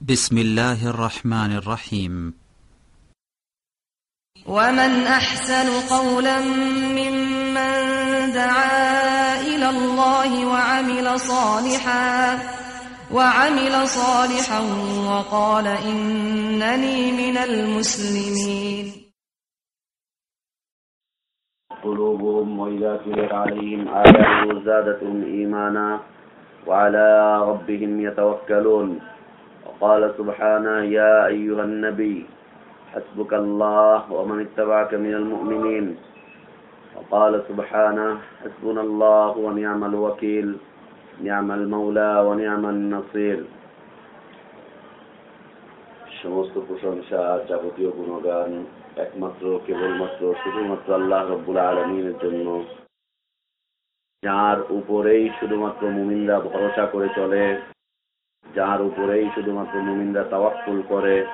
بسم الله الرحمن الرحيم. ومن أحسن قولا ممن دعا إلى الله وعمل صالحا وعمل صالحا وقال إنني من المسلمين. قلوبهم وإذا تليت عليهم آياته زادتهم إيمانا وعلى ربهم يتوكلون. وقال سبحانه يا أيها النبي حسبك الله ومن اتبعك من المؤمنين وقال سبحانه حسبنا الله ونعم الوكيل نعم المولى ونعم النصير সমস্ত প্রশংসা যাবতীয় গুণগান একমাত্র কেবলমাত্র শুধুমাত্র আল্লাহ রব্বুল আলমিনের জন্য যার উপরেই শুধুমাত্র মুমিনরা ভরসা করে চলে যার উপরেই শুধুমাত্র মুমিনরা তাওয়াক্কুল করে,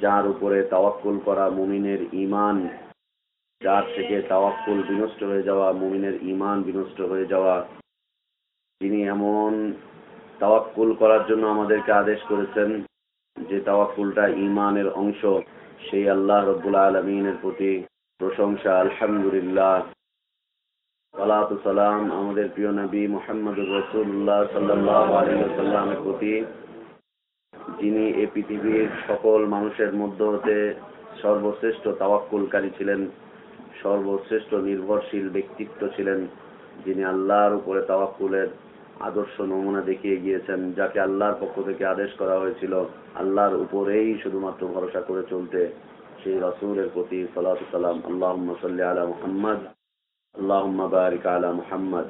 যার উপরে তাওয়াক্কুল করা মুমিনের ইমান যার থেকে তাওয়াক্কুল বিনষ্ট হয়ে যাওয়া, মুমিনের ইমান বিনষ্ট হয়ে যাওয়া। তিনি এমন তাওয়াক্কুল করার জন্য আমাদেরকে আদেশ করেছেন যে তাওয়াক্কুলটা ইমানের অংশ। সেই আল্লাহ রব্বুল আলমিনের প্রতি প্রশংসা, আলহামদুলিল্লাহ। আমাদের প্রিয় নবী মোহাম্মদুর রসুল্লাহ সাল্লাহ প্রতি, যিনি এ পৃথিবীর সকল মানুষের মধ্য হতে সর্বশ্রেষ্ঠ তাওয়াক্কুলকারী ছিলেন, সর্বশ্রেষ্ঠ নির্ভরশীল ব্যক্তিত্ব ছিলেন, যিনি আল্লাহর উপরে তাওয়াক্কুলের আদর্শ নমুনা দেখিয়ে গিয়েছেন, যাকে আল্লাহর পক্ষ থেকে আদেশ করা হয়েছিল, আল্লাহর উপরেই শুধুমাত্র ভরসা করে চলতে, সেই রসুলের প্রতি সালাম। আল্লাহ সাল্লি আলা মুহাম্মদ। আল্লাহ বারিক আলা মুহাম্মদ।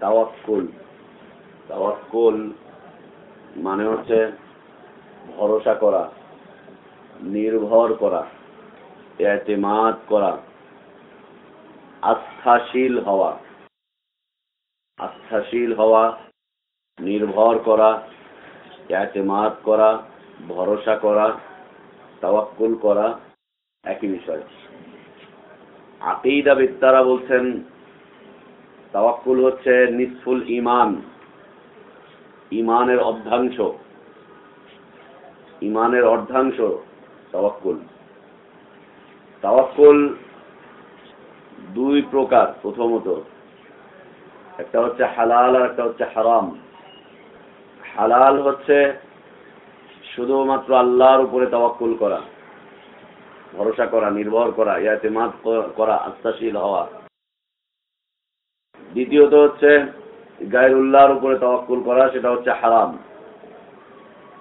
তাওয়াক্কুল। তাওয়াক্কুল মানে হচ্ছে ভরসা করা, নির্ভর করা এতেমাদ করা, আস্থাশীল হওয়া। আস্থাশীল হওয়া, নির্ভর করা এতেমাদ করা, ভরসা করা, তাওয়াক্কুল করা একই বিষয়। আকিদা বিদ্যারা বলছেন, তাওয়াক্কুল হচ্ছে নিসফুল ইমান ইমানের অর্ধাংশ। ইমানের অর্ধাংশ তাওয়াক্কুল। তাওয়াক্কুল দুই প্রকার প্রথমত। একটা হচ্ছে হালাল আর একটা হচ্ছে হারাম। হালাল হচ্ছে শুধুমাত্র আল্লাহর উপরে তাওয়াক্কুল করা। ভরসা করা, নির্ভর করা ইয়াতেমাদ করা আস্থাশীল হওয়া। দ্বিতীয়ত হচ্ছে, গায়রুল্লাহর উপরে তাওয়াক্কুল করা, সেটা হচ্ছে হারাম।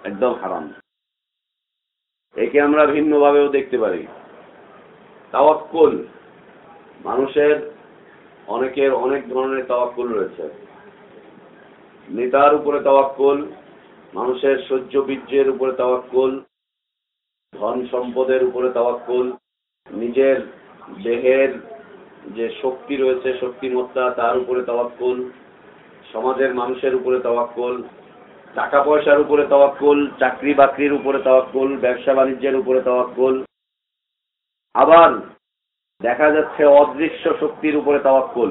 একদম হারাম। একে আমরা ভিন্নভাবেও দেখতে পারি। তাওয়াক্কুল, মানুষের অনেকের অনেক ধরনের তাওয়াক্কুল রয়েছে। নেতার উপরে তাওয়াক্কুল, মানুষের সহ্য বীর্যের উপরে তাওয়াক্কুল ধন সম্পদের উপরে তাওয়াক্কুল, নিজের দেহের যে শক্তি রয়েছে শক্তিমত্তা তার উপরে তাওয়াক্কুল, সমাজের মানুষের উপরে তাওয়াক্কুল টাকা পয়সার উপরে তাওয়াক্কুল চাকরি বাকরির উপরে তাওয়াক্কুল ব্যবসা বাণিজ্যের উপরে তাওয়াক্কুল। আবার দেখা যাচ্ছে অদৃশ্য শক্তির উপরে তাওয়াক্কুল,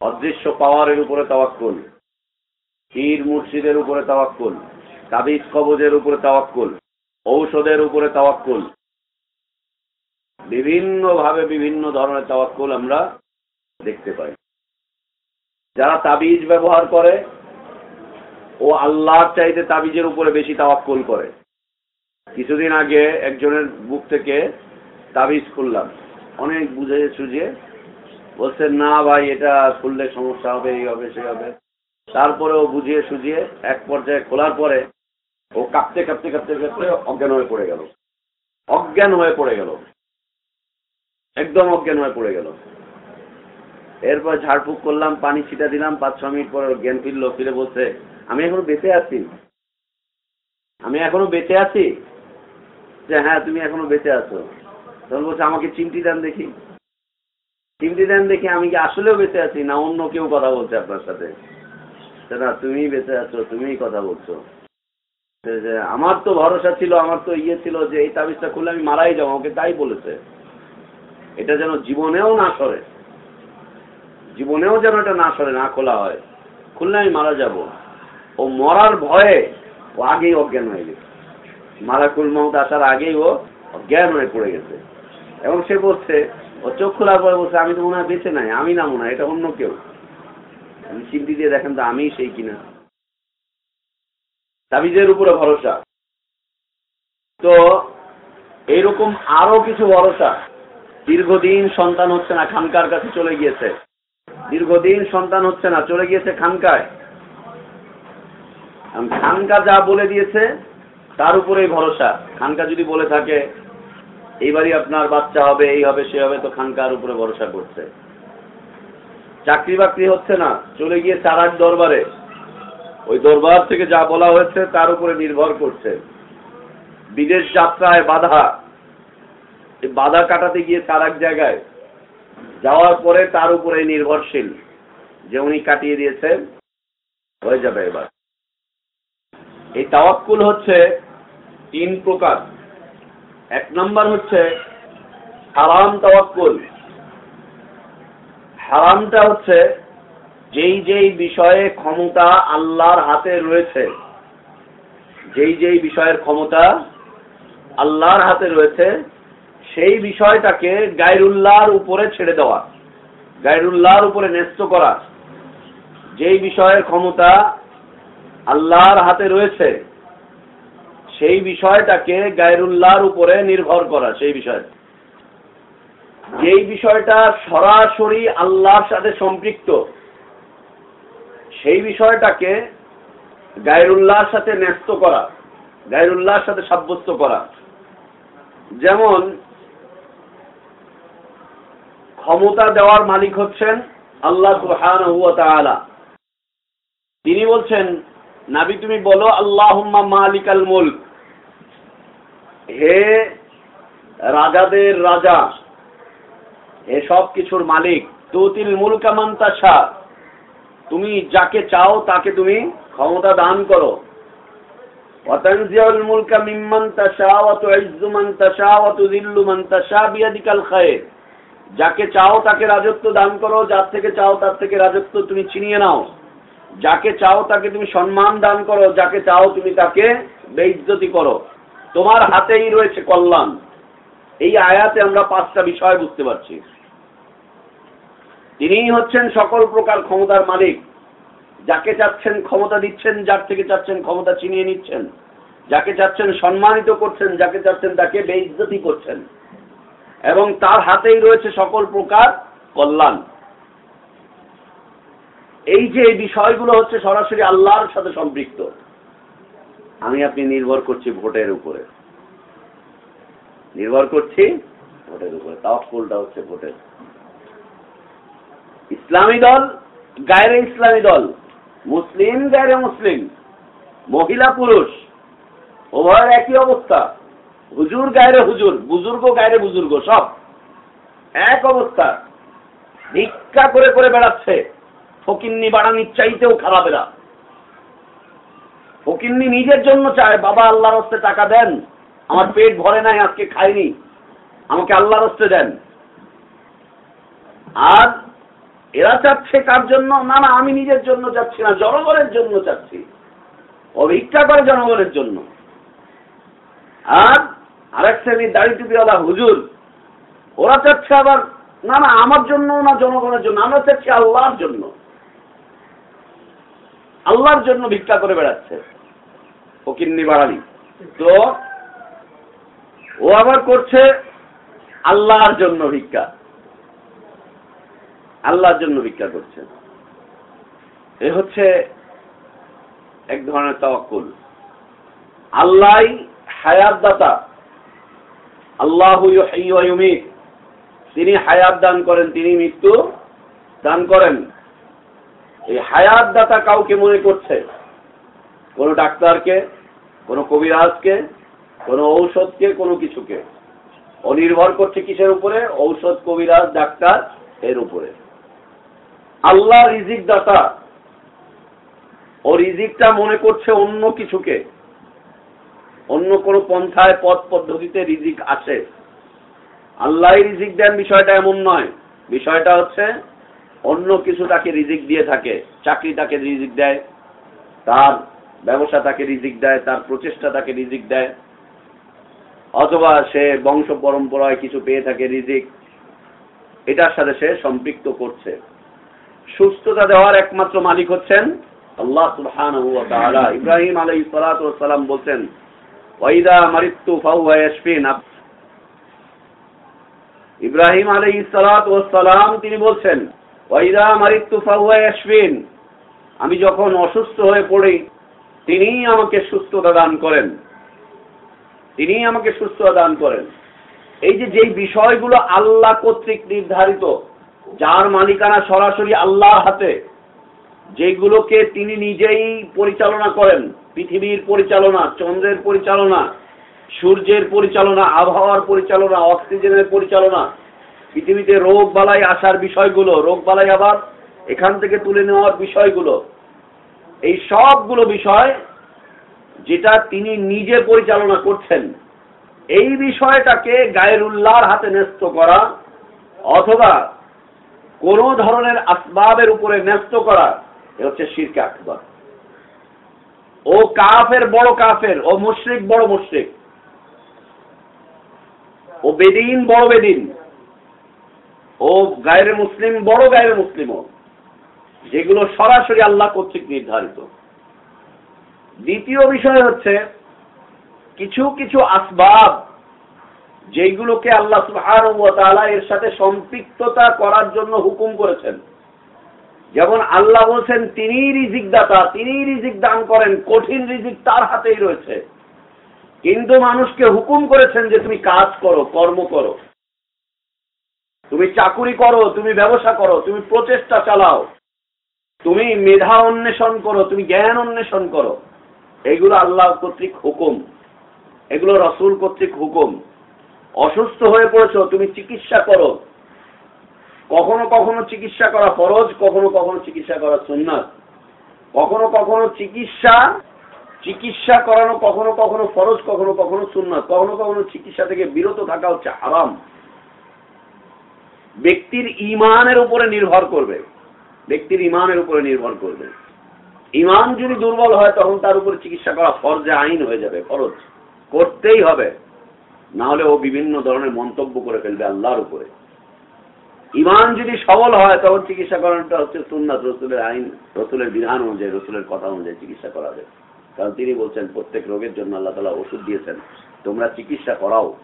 অদৃশ্য পাওয়ারের উপরে তাওয়াক্কুল, পীর মুর্শিদের উপরে তাওয়াক্কুল, তাবিজ কবজের উপরে তাওয়াক্কুল। ঔষধের উপরে তাওয়াক্কুল। বিভিন্ন ভাবে বিভিন্ন ধরনের তাওয়াক্কুল আমরা দেখতে পাই। যারা তাবিজ ব্যবহার করে, ও আল্লাহর চাইতে তাবিজের উপরে বেশি তাওয়াক্কুল করে। কিছুদিন আগে একজনের বুক থেকে তাবিজ খুললাম। অনেক বুঝে সুঝে বলছে, না ভাই, এটা খুললে সমস্যা হবে, এই হবে, সে হবে। তারপরে ও বুঝিয়ে সুঝিয়ে এক পর্যায়ে খোলার পরে ও কাঁপতে কাঁপতে কাঁপতে কাঁপতে অজ্ঞান হয়ে পড়ে গেল। অজ্ঞান হয়ে পড়ে গেল। একদম অজ্ঞান হয়ে পড়ে গেল। এরপর ঝাড়ফুঁক করলাম, পানি ছিটা দিলাম, পাঁচ, ছ মিনিট পরে জ্ঞান ফিরল, ফিরে বলছে, আমি এখনও বেঁচে আছি। আমি এখনও বেঁচে আছি? যে হ্যাঁ তুমি এখনও বেঁচে আছো। তখন বলছে, আমাকে চিমটি দেন দেখি। চিমটি দেন দেখি, আমি কি আসলেও বেঁচে আছি না অন্য কেউ কথা বলছে আপনার সাথে? না তুমি বেঁচে আছো, তুমিই কথা বলছো। আমার তো ভরসা ছিল, আমার তো ইয়ে ছিল যে, এই তাবিজটা খুললে আমি মারাই যাব, আমাকে তাই বলেছে। এটা যেন জীবনেও না সরে। জীবনেও যেন এটা না সরে, না খোলা হয়। খুললে আমি মারা যাব। ও মরার ভয়ে ও আগেই অজ্ঞান হয়ে গেছে। মারা মালাকুল মহত আসার আগেই ও অজ্ঞান হয়ে পড়ে গেছে। এবং সে বলছে, ও চোখ খোলার পরে বলছে, আমি তো মনে হয় বেঁচে নাই, আমি না মনে হয়, এটা অন্য কেউ। সিদ্ধি দিয়ে দেখেন তো আমি সেই কিনা। তাবিজের উপরে ভরসা। তো এইরকম আরও কিছু ভরসা। দীর্ঘদিন সন্তান হচ্ছে না, খানকার কাছে চলে গিয়েছে। দীর্ঘদিন সন্তান হচ্ছে না, চলে গিয়েছে খানকায়। খানকা যা বলে দিয়েছে, তার উপরেই ভরসা। খানকা যদি বলে থাকে, এইবারই আপনার বাচ্চা হবে, এই হবে, সে হবে, তো খানকার উপরে ভরসা করছে। চাকরি বাকরি হচ্ছে না, চলে গিয়ে চারাক দরবারে। ওই দরবার থেকে যা বলা হয়েছে তার উপরে নির্ভর করছে। বিদেশ যাত্রায় বাধা। এই বাধা কাটাতে গিয়ে তার এক জায়গায় যাওয়ার পরে তার উপরে নির্ভরশীল যে উনি কাটিয়ে দিয়েছেন, হয়ে যাবে এবার। এই তাওয়াক্কুল হচ্ছে তিন প্রকার। এক নম্বর হচ্ছে হারাম তাওয়াক্কুল। হারামটা হচ্ছে যেই যেই বিষয়ে ক্ষমতা আল্লাহর হাতে রয়েছে, যেই যেই বিষয়ের ক্ষমতা আল্লাহর হাতে রয়েছে, সেই বিষয়টাকে গায়রুল্লাহর উপরে ছেড়ে দেওয়া, গায়রুল্লাহর উপরে ন্যস্ত করা, যেই বিষয়ের ক্ষমতা আল্লাহর হাতে রয়েছে, সেই বিষয়টাকে গায়রুল্লাহর উপরে নির্ভর করা, সেই বিষয়। যেই বিষয়টা সরাসরি আল্লাহর সাথে সম্পৃক্ত সেই বিষয়টাকে গায়রুল্লাহর সাথে ন্যস্ত করা, গায়রুল্লাহর সাথে সাব্যস্ত করা। যেমন, ক্ষমতা দেওয়ার মালিক হচ্ছেন আল্লাহ তাআলা। তিনি বলছেন, নাবি, তুমি বলো মালিকাল মুলক। হে রাজাদের রাজা, হে সব কিছুর মালিক, তুতিল মুলকা মান তাশা। তুমি যাকে চাও, তাকে তুমি ক্ষমতা দান করো। যাকে চাও, তাকে রাজত্ব দান করো, যার থেকে চাও, তার থেকে রাজত্ব তুমি ছিনিয়ে নাও। যাকে চাও, তাকে তুমি সম্মান দান করো, যাকে চাও, তুমি তাকে বেইজ্জতি করো। তোমার হাতেই রয়েছে কল্যাণ। এই আয়াতে আমরা পাঁচটা বিষয় বুঝতে পারছি। তিনিই হচ্ছেন সকল প্রকার ক্ষমতার মালিক। যাকে চাচ্ছেন ক্ষমতা দিচ্ছেন, যার থেকে চাচ্ছেন ক্ষমতা চিনিয়ে নিচ্ছেন। যাকে চাচ্ছেন সম্মানিত করছেন, যাকে চাচ্ছেন তাকে বেইজ্জতি করছেন। এবং তার হাতেই রয়েছে সকল প্রকার কল্যাণ। এই যে এই বিষয়গুলো হচ্ছে সরাসরি আল্লাহর সাথে সম্পৃক্ত, আমি আপনি নির্ভর করছি ভোটের উপরে। নির্ভর করছি ভোটের উপরে, তাওয়াক্কুলটা হচ্ছে ভোটের। ইসলামী দল, গায়রে ইসলামী দল, মুসলিম, গায়রে মুসলিম, মহিলা, পুরুষ, উভয়ের একই অবস্থা। হুজুর, গায়রে হুজুর, বুজুর্গ, গায়রে বুজুর্গ, সব এক অবস্থা। ভিক্ষা করে করে বেড়াচ্ছে। ফকিন্নি বাড়ানির চাইতেও খারাপ এরা। ফকিন্নি নিজের জন্য চায়, বাবা, আল্লাহর হস্তে টাকা দেন। আমার পেট ভরে নাই, আজকে খাইনি। আমাকে আল্লাহর হস্তে দেন আর এরা চাচ্ছে কার জন্য? না না, আমি নিজের জন্য চাচ্ছি না, জনগণের জন্য চাচ্ছি। অভিক্ষা করে জনগণের জন্য। আর আরেক শ্রেণির দাড়ি টুপিওয়ালা হুজুর। ওরা চাচ্ছে আবার, না না, আমার জন্য না জনগণের জন্য, আমরা চাচ্ছি আল্লাহর জন্য। আল্লাহর জন্য ভিক্ষা করে বেড়াচ্ছে। ফকিন্নি বাড়ালি তো ও আবার করছে আল্লাহর জন্য ভিক্ষা। আল্লাহর জন্য ভিক্ষা করছে এ হচ্ছে এক ধরনের তাওয়াক্কুল। আল্লাহ হায়াত দাতা আল্লাহ তিনি হায়াত দান করেন, তিনি মৃত্যু দান করেন। এই হায়াত দাতা কাউকে মনে করছে? কোনো ডাক্তারকে, কোনো কবিরাজকে, কোনো ঔষধকে, কোনো কিছুকে। অনির্ভর করছে কিসের উপরে? ঔষধ, কবিরাজ, ডাক্তার এর উপরে। আল্লাহ রিজিক দাতা। ও রিজিকটা মনে করছে অন্য কিছুকে। অন্য কোনো পন্থায়, পথ পদ্ধতিতে রিজিক আসে আল্লাহ রিজিক দেন বিষয়টা এমন নয়। বিষয়টা হচ্ছে অন্য কিছু তাকে রিজিক দিয়ে থাকে। চাকরি তাকে রিজিক দেয়, তার ব্যবসা তাকে রিজিক দেয়, তার প্রচেষ্টা তাকে রিজিক দেয়। অথবা সে বংশ পরম্পরায় কিছু পেয়ে থাকে রিজিক। এটার সাথে সে সম্পৃক্ত করছে। সুস্থতা দেওয়ার একমাত্র মালিক হচ্ছেন আল্লাহ সুবহানাহু ইব্রাহিম সালাতু সালাম বলছেন, ওয়াইদা মারিতু ফাহুয়া ইয়াশফিন। ইব্রাহিম সালাতু সালাম তিনি বলছেন, ওয়াইদা মারিতু ফাহুয়া ইয়াশফিন। আমি যখন অসুস্থ হয়ে পড়ি তিনি আমাকে সুস্থতা দান করেন। তিনি আমাকে সুস্থতা দান করেন। এই যে, যেই বিষয়গুলো আল্লাহ কর্তৃক নির্ধারিত যার মালিকানা সরাসরি আল্লাহর হাতে, যেগুলোকে তিনি নিজেই পরিচালনা করেন, পৃথিবীর পরিচালনা, চন্দ্রের পরিচালনা, সূর্যের পরিচালনা, আবহাওয়ার পরিচালনা, অক্সিজেনের পরিচালনা, পৃথিবীতে রোগ বালাই আসার বিষয়গুলো, রোগ বালাই আবার এখান থেকে তুলে নেওয়ার বিষয়গুলো, এই সবগুলো বিষয় যেটা তিনি নিজে পরিচালনা করছেন, এই বিষয়টাকে গায়ের উল্লাহর হাতে ন্যস্ত করা অথবা কোন ধরনের আসবাবের উপরে ন্যস্ত করা, এ হচ্ছে শিরকে আকবর। ও কাফের বড় কাফের, ও মুশরিক বড় মুশরিক। ও বেদিন বড় বেদিন। ও গায়ের মুসলিম বড় গায়ের মুসলিমও যেগুলো সরাসরি আল্লাহ কর্তৃক নির্ধারিত। দ্বিতীয় বিষয় হচ্ছে, কিছু কিছু আসবাব যেগুলোকে আল্লাহ তাআলা এর সাথে সম্পৃক্ততা করার জন্য হুকুম করেছেন। যেমন আল্লাহ বলছেন তিনি রিজিক দাতা, তিনিই রিজিক দান করেন, কঠিন রিজিক তার হাতেই রয়েছে। কিন্তু মানুষকে হুকুম করেছেন যে তুমি কাজ করো, কর্ম করো। তুমি চাকুরি করো, তুমি ব্যবসা করো, তুমি প্রচেষ্টা চালাও। তুমি মেধা অন্বেষণ করো, তুমি জ্ঞান অন্বেষণ করো। এগুলো আল্লাহ কর্তৃক হুকুম। এগুলো রসুল কর্তৃক হুকুম। অসুস্থ হয়ে পড়েছো, তুমি চিকিৎসা করো। কখনো কখনো চিকিৎসা করা ফরজ, কখনো কখনো চিকিৎসা করা সুন্নাত। কখনো কখনো চিকিৎসা চিকিৎসা করানো কখনো কখনো ফরজ, কখনো কখনো সুন্নাত। কখনো কখনো চিকিৎসা থেকে বিরত থাকা হচ্ছে আরাম ব্যক্তির ইমানের উপরে নির্ভর করবে। ব্যক্তির ইমানের উপরে নির্ভর করবে। ইমান যদি দুর্বল হয়, তখন তার উপরে চিকিৎসা করা ফরজে আইন হয়ে যাবে, ফরজ। করতেই হবে। না হলে ও বিভিন্ন ধরনের মন্তব্য করে ফেলবে আল্লাহর উপরে। ইমান যদি সবল হয়, তখন চিকিৎসা করানোটা হচ্ছে সুন্নাত, রসুলের আইন, রসুলের বিধান অনুযায়ী, রসুলের কথা অনুযায়ী চিকিৎসা করাবে কারণ তিনি বলছেন, প্রত্যেক রোগের জন্য আল্লাহ তালা ওষুধ দিয়েছেন, তোমরা চিকিৎসা করাও।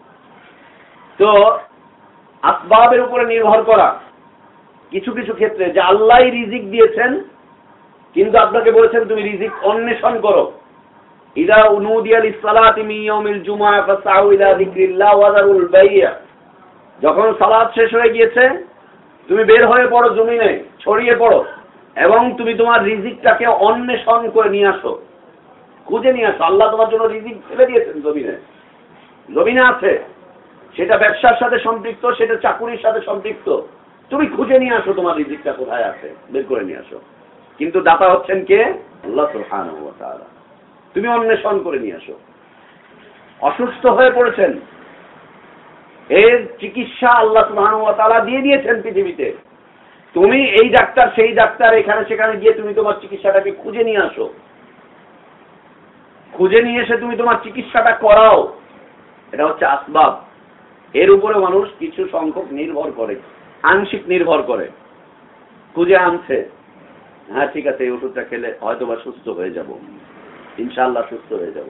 তো আসবাবের উপরে নির্ভর করা কিছু কিছু ক্ষেত্রে যে আল্লাহ রিজিক দিয়েছেন, কিন্তু আপনাকে বলেছেন, তুমি রিজিক অন্বেষণ করো। ইদা উনুদিয়াল ইসলাতি মিয়াউমিল জুমা ফাসাউ ইলা যিকরিল্লাহ ওয়া যারুল বাইয়া। যখন সালাত শেষ হয়ে গিয়েছে, তুমি বের হয়ে পড়ো জমিনে, ছড়িয়ে পড়ো, এবং তুমি তোমার রিজিকটাকে অন্বেষণ করে নিয়ে আসো। খুঁজে নিয়ে আসো। আল্লাহ তোমার জন্য রিজিক ফেলে দিয়েছেন জমিনে। জমিনে আছে। সেটা ব্যবসার সাথে সম্পৃক্ত, সেটা চাকুরির সাথে সম্পৃক্ত। তুমি খুঁজে নিয়ে আসো তোমার রিজিকটা কোথায় আছে। বের করে নিয়ে আসো। কিন্তু দাতা হচ্ছেন কে? আল্লাহ সুবহানাহু ওয়া তাআলা। তুমি অন্বেষণ করে নিয়ে আসো। অসুস্থ হয়ে পড়েছেন। এর চিকিৎসা আল্লাহ ওয়া দিয়ে দিয়েছেন পৃথিবীতে। তুমি এই ডাক্তার, সেই ডাক্তার, এখানে সেখানে গিয়ে তুমি তোমার চিকিৎসাটাকে খুঁজে নিয়ে আসো। খুঁজে নিয়ে এসে তুমি তোমার চিকিৎসাটা করাও। এটা হচ্ছে আসবাব। এর উপরে মানুষ কিছু সংখ্যক নির্ভর করে, আংশিক নির্ভর করে। খুঁজে আনছে। হ্যাঁ ঠিক আছে, এই ওষুধটা খেলে হয়তো বা সুস্থ হয়ে যাব। ইনশাল্লাহ সুস্থ হয়ে যাব।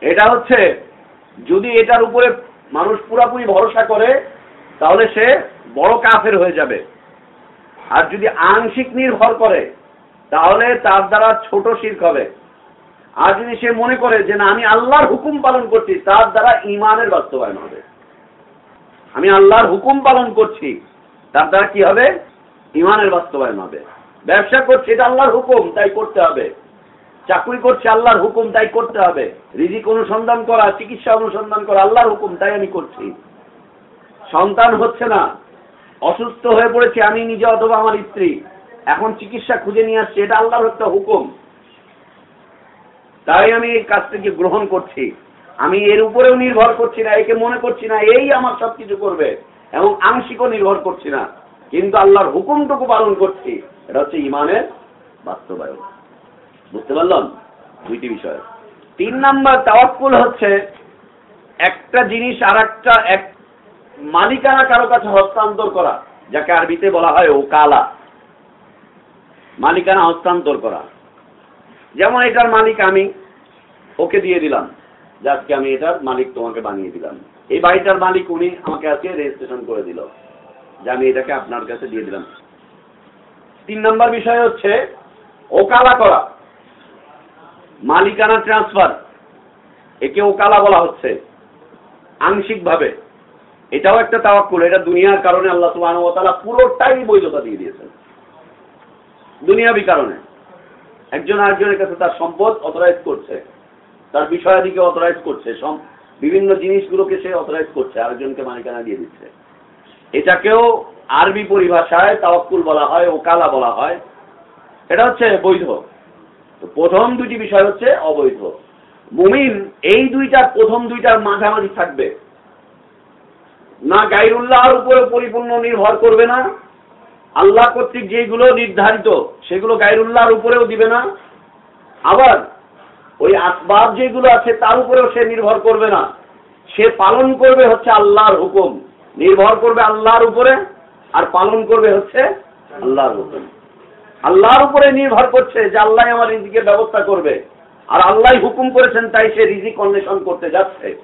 এটা হচ্ছে, যদি এটার উপরে মানুষ পুরাপুরি ভরসা করে, তাহলে সে বড় কাফের হয়ে যাবে। আর যদি আংশিক নির্ভর করে, তাহলে তার দ্বারা ছোট শির্ক হবে। আর যদি সে মনে করে যে না, আমি আল্লাহর হুকুম পালন করছি, তার দ্বারা ইমানের বাস্তবায়ন হবে। আমি আল্লাহর হুকুম পালন করছি, তার দ্বারা কি হবে? ইমানের বাস্তবায়ন হবে। ব্যবসা করছি, এটা আল্লাহর হুকুম, তাই করতে হবে। চাকরি করছে আল্লাহর হুকুম, তাই করতে হবে। রিজিক অনুসন্ধান করা, চিকিৎসা অনুসন্ধান করা, আল্লাহর হুকুম, তাই আমি করছি। সন্তান হচ্ছে না। অসুস্থ হয়ে পড়েছে, আমি নিজে অথবা আমার স্ত্রী। এখন চিকিৎসা খুঁজে নিয়ে আসছি, এটা আল্লাহর একটা হুকুম। তাই আমি এই কাজটিকে গ্রহণ করছি। আমি এর উপরেও নির্ভর করছি না, একে মনে করছি না, এই আমার সবকিছু করবে এবং আংশিকও নির্ভর করছি না। কিন্তু আল্লাহর হুকুমটুকু পালন করছি, এটা হচ্ছে ইমানের বাস্তবায়ন। বুঝতে পারলাম? দুইটি বিষয়। তিন নাম্বার তাওয়াক্কুল হচ্ছে, একটা জিনিস আর একটা এক মালিকানা কারও কাছে হস্তান্তর করা, যাকে আরবিতে বলা হয় ওকালা। মালিকানা হস্তান্তর করা। যেমন এটার মালিক আমি, ওকে দিয়ে দিলাম। যে আজকে আমি এটার মালিক তোমাকে বানিয়ে দিলাম। এই বাড়িটার মালিক উনি আমাকে আজকে রেজিস্ট্রেশন করে দিল, যে আমি এটাকে আপনার কাছে দিয়ে দিলাম। তিন নম্বর বিষয় হচ্ছে, ওকালা করা। মালিকানা ট্রান্সফার একে ওকালা বলা হচ্ছে, আংশিকভাবে। এটাও একটা তাওয়াক্কুল, এটা দুনিয়ার কারণে আল্লাহ সুবহানাহু ওয়া তাআলা পুরোটাই বৈধতা দিয়ে দিয়েছেন। দুনিয়াবি কারণে। একজন আরেকজনের কাছে তার সম্পদ অথরাইজ করছে, তার বিষয়াদিকে অথরাইজ করছে বিভিন্ন জিনিসগুলোকে সে অথরাইজ করছে, আরেকজনকে মালিকানা দিয়ে দিচ্ছে। এটাকেও আরবি পরিভাষায় তাওয়াক্কুল বলা হয় ওকালা বলা হয়। এটা হচ্ছে বৈধ। প্রথম দুটি বিষয় হচ্ছে অবৈধ। মুমিন এই দুইটার প্রথম দুইটার মাঝামাঝি থাকবে। না গাইরুল্লাহর উপরে পরিপূর্ণ নির্ভর করবে না। আল্লাহ কর্তৃক যেগুলো নির্ধারিত, সেগুলো গাইরুল্লাহর উপরেও দিবে না। আবার ওই আসবাব যেগুলো আছে, তার উপরেও সে নির্ভর করবে না। সে পালন করবে হচ্ছে আল্লাহর হুকুম। নির্ভর করবে আল্লাহর উপরে, আর পালন করবে হচ্ছে আল্লাহর হুকুম। আল্লাহর উপরে নির্ভর করছে যে আল্লাহ আমার রিজিকের ব্যবস্থা করবে। আর আল্লাহ হুকুম করেছেন তাই সে রিজিক অন্বেষণ করতে যাচ্ছে।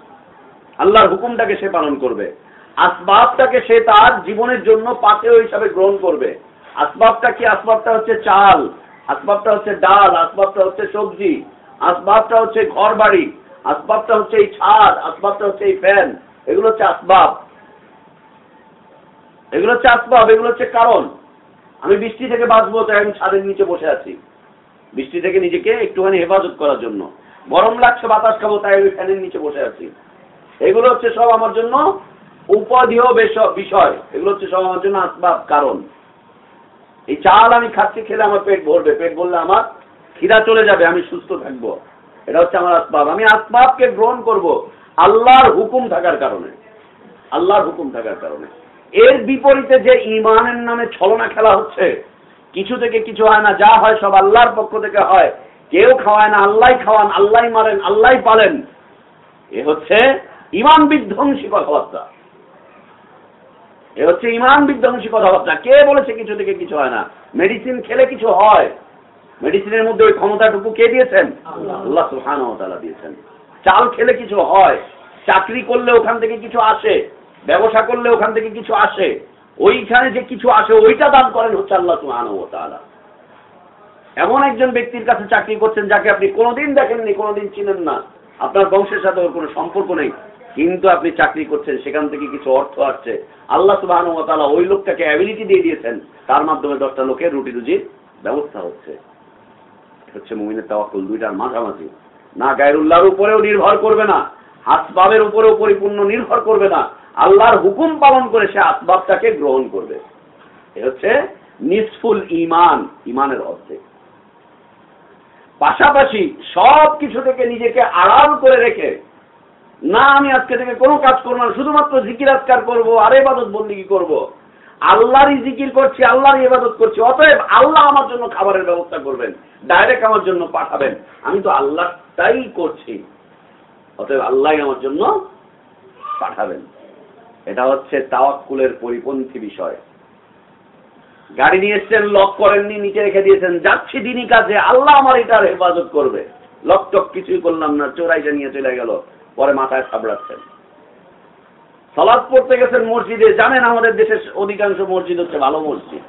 আল্লাহর হুকুমটাকে সে পালন করবে। আসবাবটাকে সে তার জীবনের জন্য পাথেয় হিসাবে গ্রহণ করবে। আসবাবটা কি? আসবাবটা হচ্ছে চাল। আসবাবটা হচ্ছে ডাল। আসবাবটা হচ্ছে সবজি। আসবাবটা হচ্ছে ঘর বাড়ি আসবাবটা হচ্ছে এই ছাদ। আসবাবটা হচ্ছে এই ফ্যান। এগুলো হচ্ছে আসবাব। এগুলো হচ্ছে আসবাব। এগুলো হচ্ছে কারণ। আমি বৃষ্টি থেকে বাঁচবো, তাই আমি ছাদের নিচে বসে আছি। বৃষ্টি থেকে নিজেকে একটুখানি হেফাজত করার জন্য। গরম লাগছে, বাতাস খাব, তাই আমি ফ্যানের নিচে বসে আছি। এগুলো হচ্ছে সব আমার জন্য উপাধীয় বিষয়। এগুলো হচ্ছে সব আমার জন্য আসবাব, কারণ। এই চাল আমি খাচ্ছি, খেলে আমার পেট ভরবে। পেট ভরলে আমার খিদা চলে যাবে, আমি সুস্থ থাকব। এটা হচ্ছে আমার আসবাব। আমি আসবাবকে গ্রহণ করব আল্লাহর হুকুম থাকার কারণে। আল্লাহর হুকুম থাকার কারণে। এর বিপরীতে যে ইমানের নামে ছলনা খেলা হচ্ছে কিছু থেকে কিছু হয় না যা হয় সব আল্লাহর পক্ষ থেকে হয়। কেউ খাওয়ায় না আল্লাহ খাওয়ান আল্লাহ মারেন আল্লাহ পালেন। এ হচ্ছে ইমান বিধ্বংসী কথাবার্তা। এ হচ্ছে ইমান বিধ্বংসী কথাবার্তা। কে বলেছে কিছু থেকে কিছু হয় না? মেডিসিন খেলে কিছু হয়। মেডিসিনের মধ্যে ওই ক্ষমতাটুকু কে দিয়েছেন? আল্লাহ। তাআলা দিয়েছেন। চাল খেলে কিছু হয়। চাকরি করলে ওখান থেকে কিছু আসে। ব্যবসা করলে ওখান থেকে কিছু আসে। ওইখানে যে কিছু আসে, ওইটা দান করেন হচ্ছে আল্লাহ তাআলা। এমন একজন ব্যক্তির কাছে চাকরি করছেন যাকে আপনি কোনোদিন দেখেননি, কোনোদিন চিনেন না। আপনার বংশের সাথে ওর কোনো সম্পর্ক নেই। কিন্তু আপনি চাকরি করছেন, সেখান থেকে কিছু অর্থ আসছে। আল্লাহ তাআলা ওই লোকটাকে অ্যাবিলিটি দিয়ে দিয়েছেন। তার মাধ্যমে দশটা লোকের রুটি রুজির ব্যবস্থা হচ্ছে। হচ্ছে মুমিনের তাওয়াক্কুল, দুইটার মাঝামাঝি। না গায়রুল্লাহর উপরেও নির্ভর করবে না। আসবাবের উপরেও পরিপূর্ণ নির্ভর করবে না। আল্লাহর হুকুম পালন করে সে আসবাবটাকে গ্রহণ করবে। এ হচ্ছে নিসফুল ইমান ইমানের অর্ধেক। পাশাপাশি সব কিছু থেকে নিজেকে আড়াল করে রেখে, না, আমি আজকে থেকে কোনো কাজ করব না, শুধুমাত্র জিকির আজকার করব, আর এবাদত বন্দিগি করব। আল্লাহরই জিকির করছি, আল্লাহরই ইবাদত করছি, অতএব আল্লাহ আমার জন্য খাবারের ব্যবস্থা করবেন, ডাইরেক্ট আমার জন্য পাঠাবেন। আমি তো আল্লাহটাই করছি, অতএব আল্লাহ আমার জন্য পাঠাবেন। এটা হচ্ছে তাওয়াক্কুলের পরিপন্থী বিষয়। গাড়ি নিয়ে এসছেন, লক করেননি, নিচে রেখে দিয়েছেন। যাচ্ছি দিনই কাজে, আল্লাহ আমার এটার হেফাজত করবে। লক টক কিছুই করলাম না চোরাইটা নিয়ে চলে গেল, পরে মাথায় সাবড়াচ্ছেন। সলাদ পড়তে গেছেন মসজিদে, জানেন আমাদের দেশের অধিকাংশ মসজিদ হচ্ছে ভালো মসজিদ।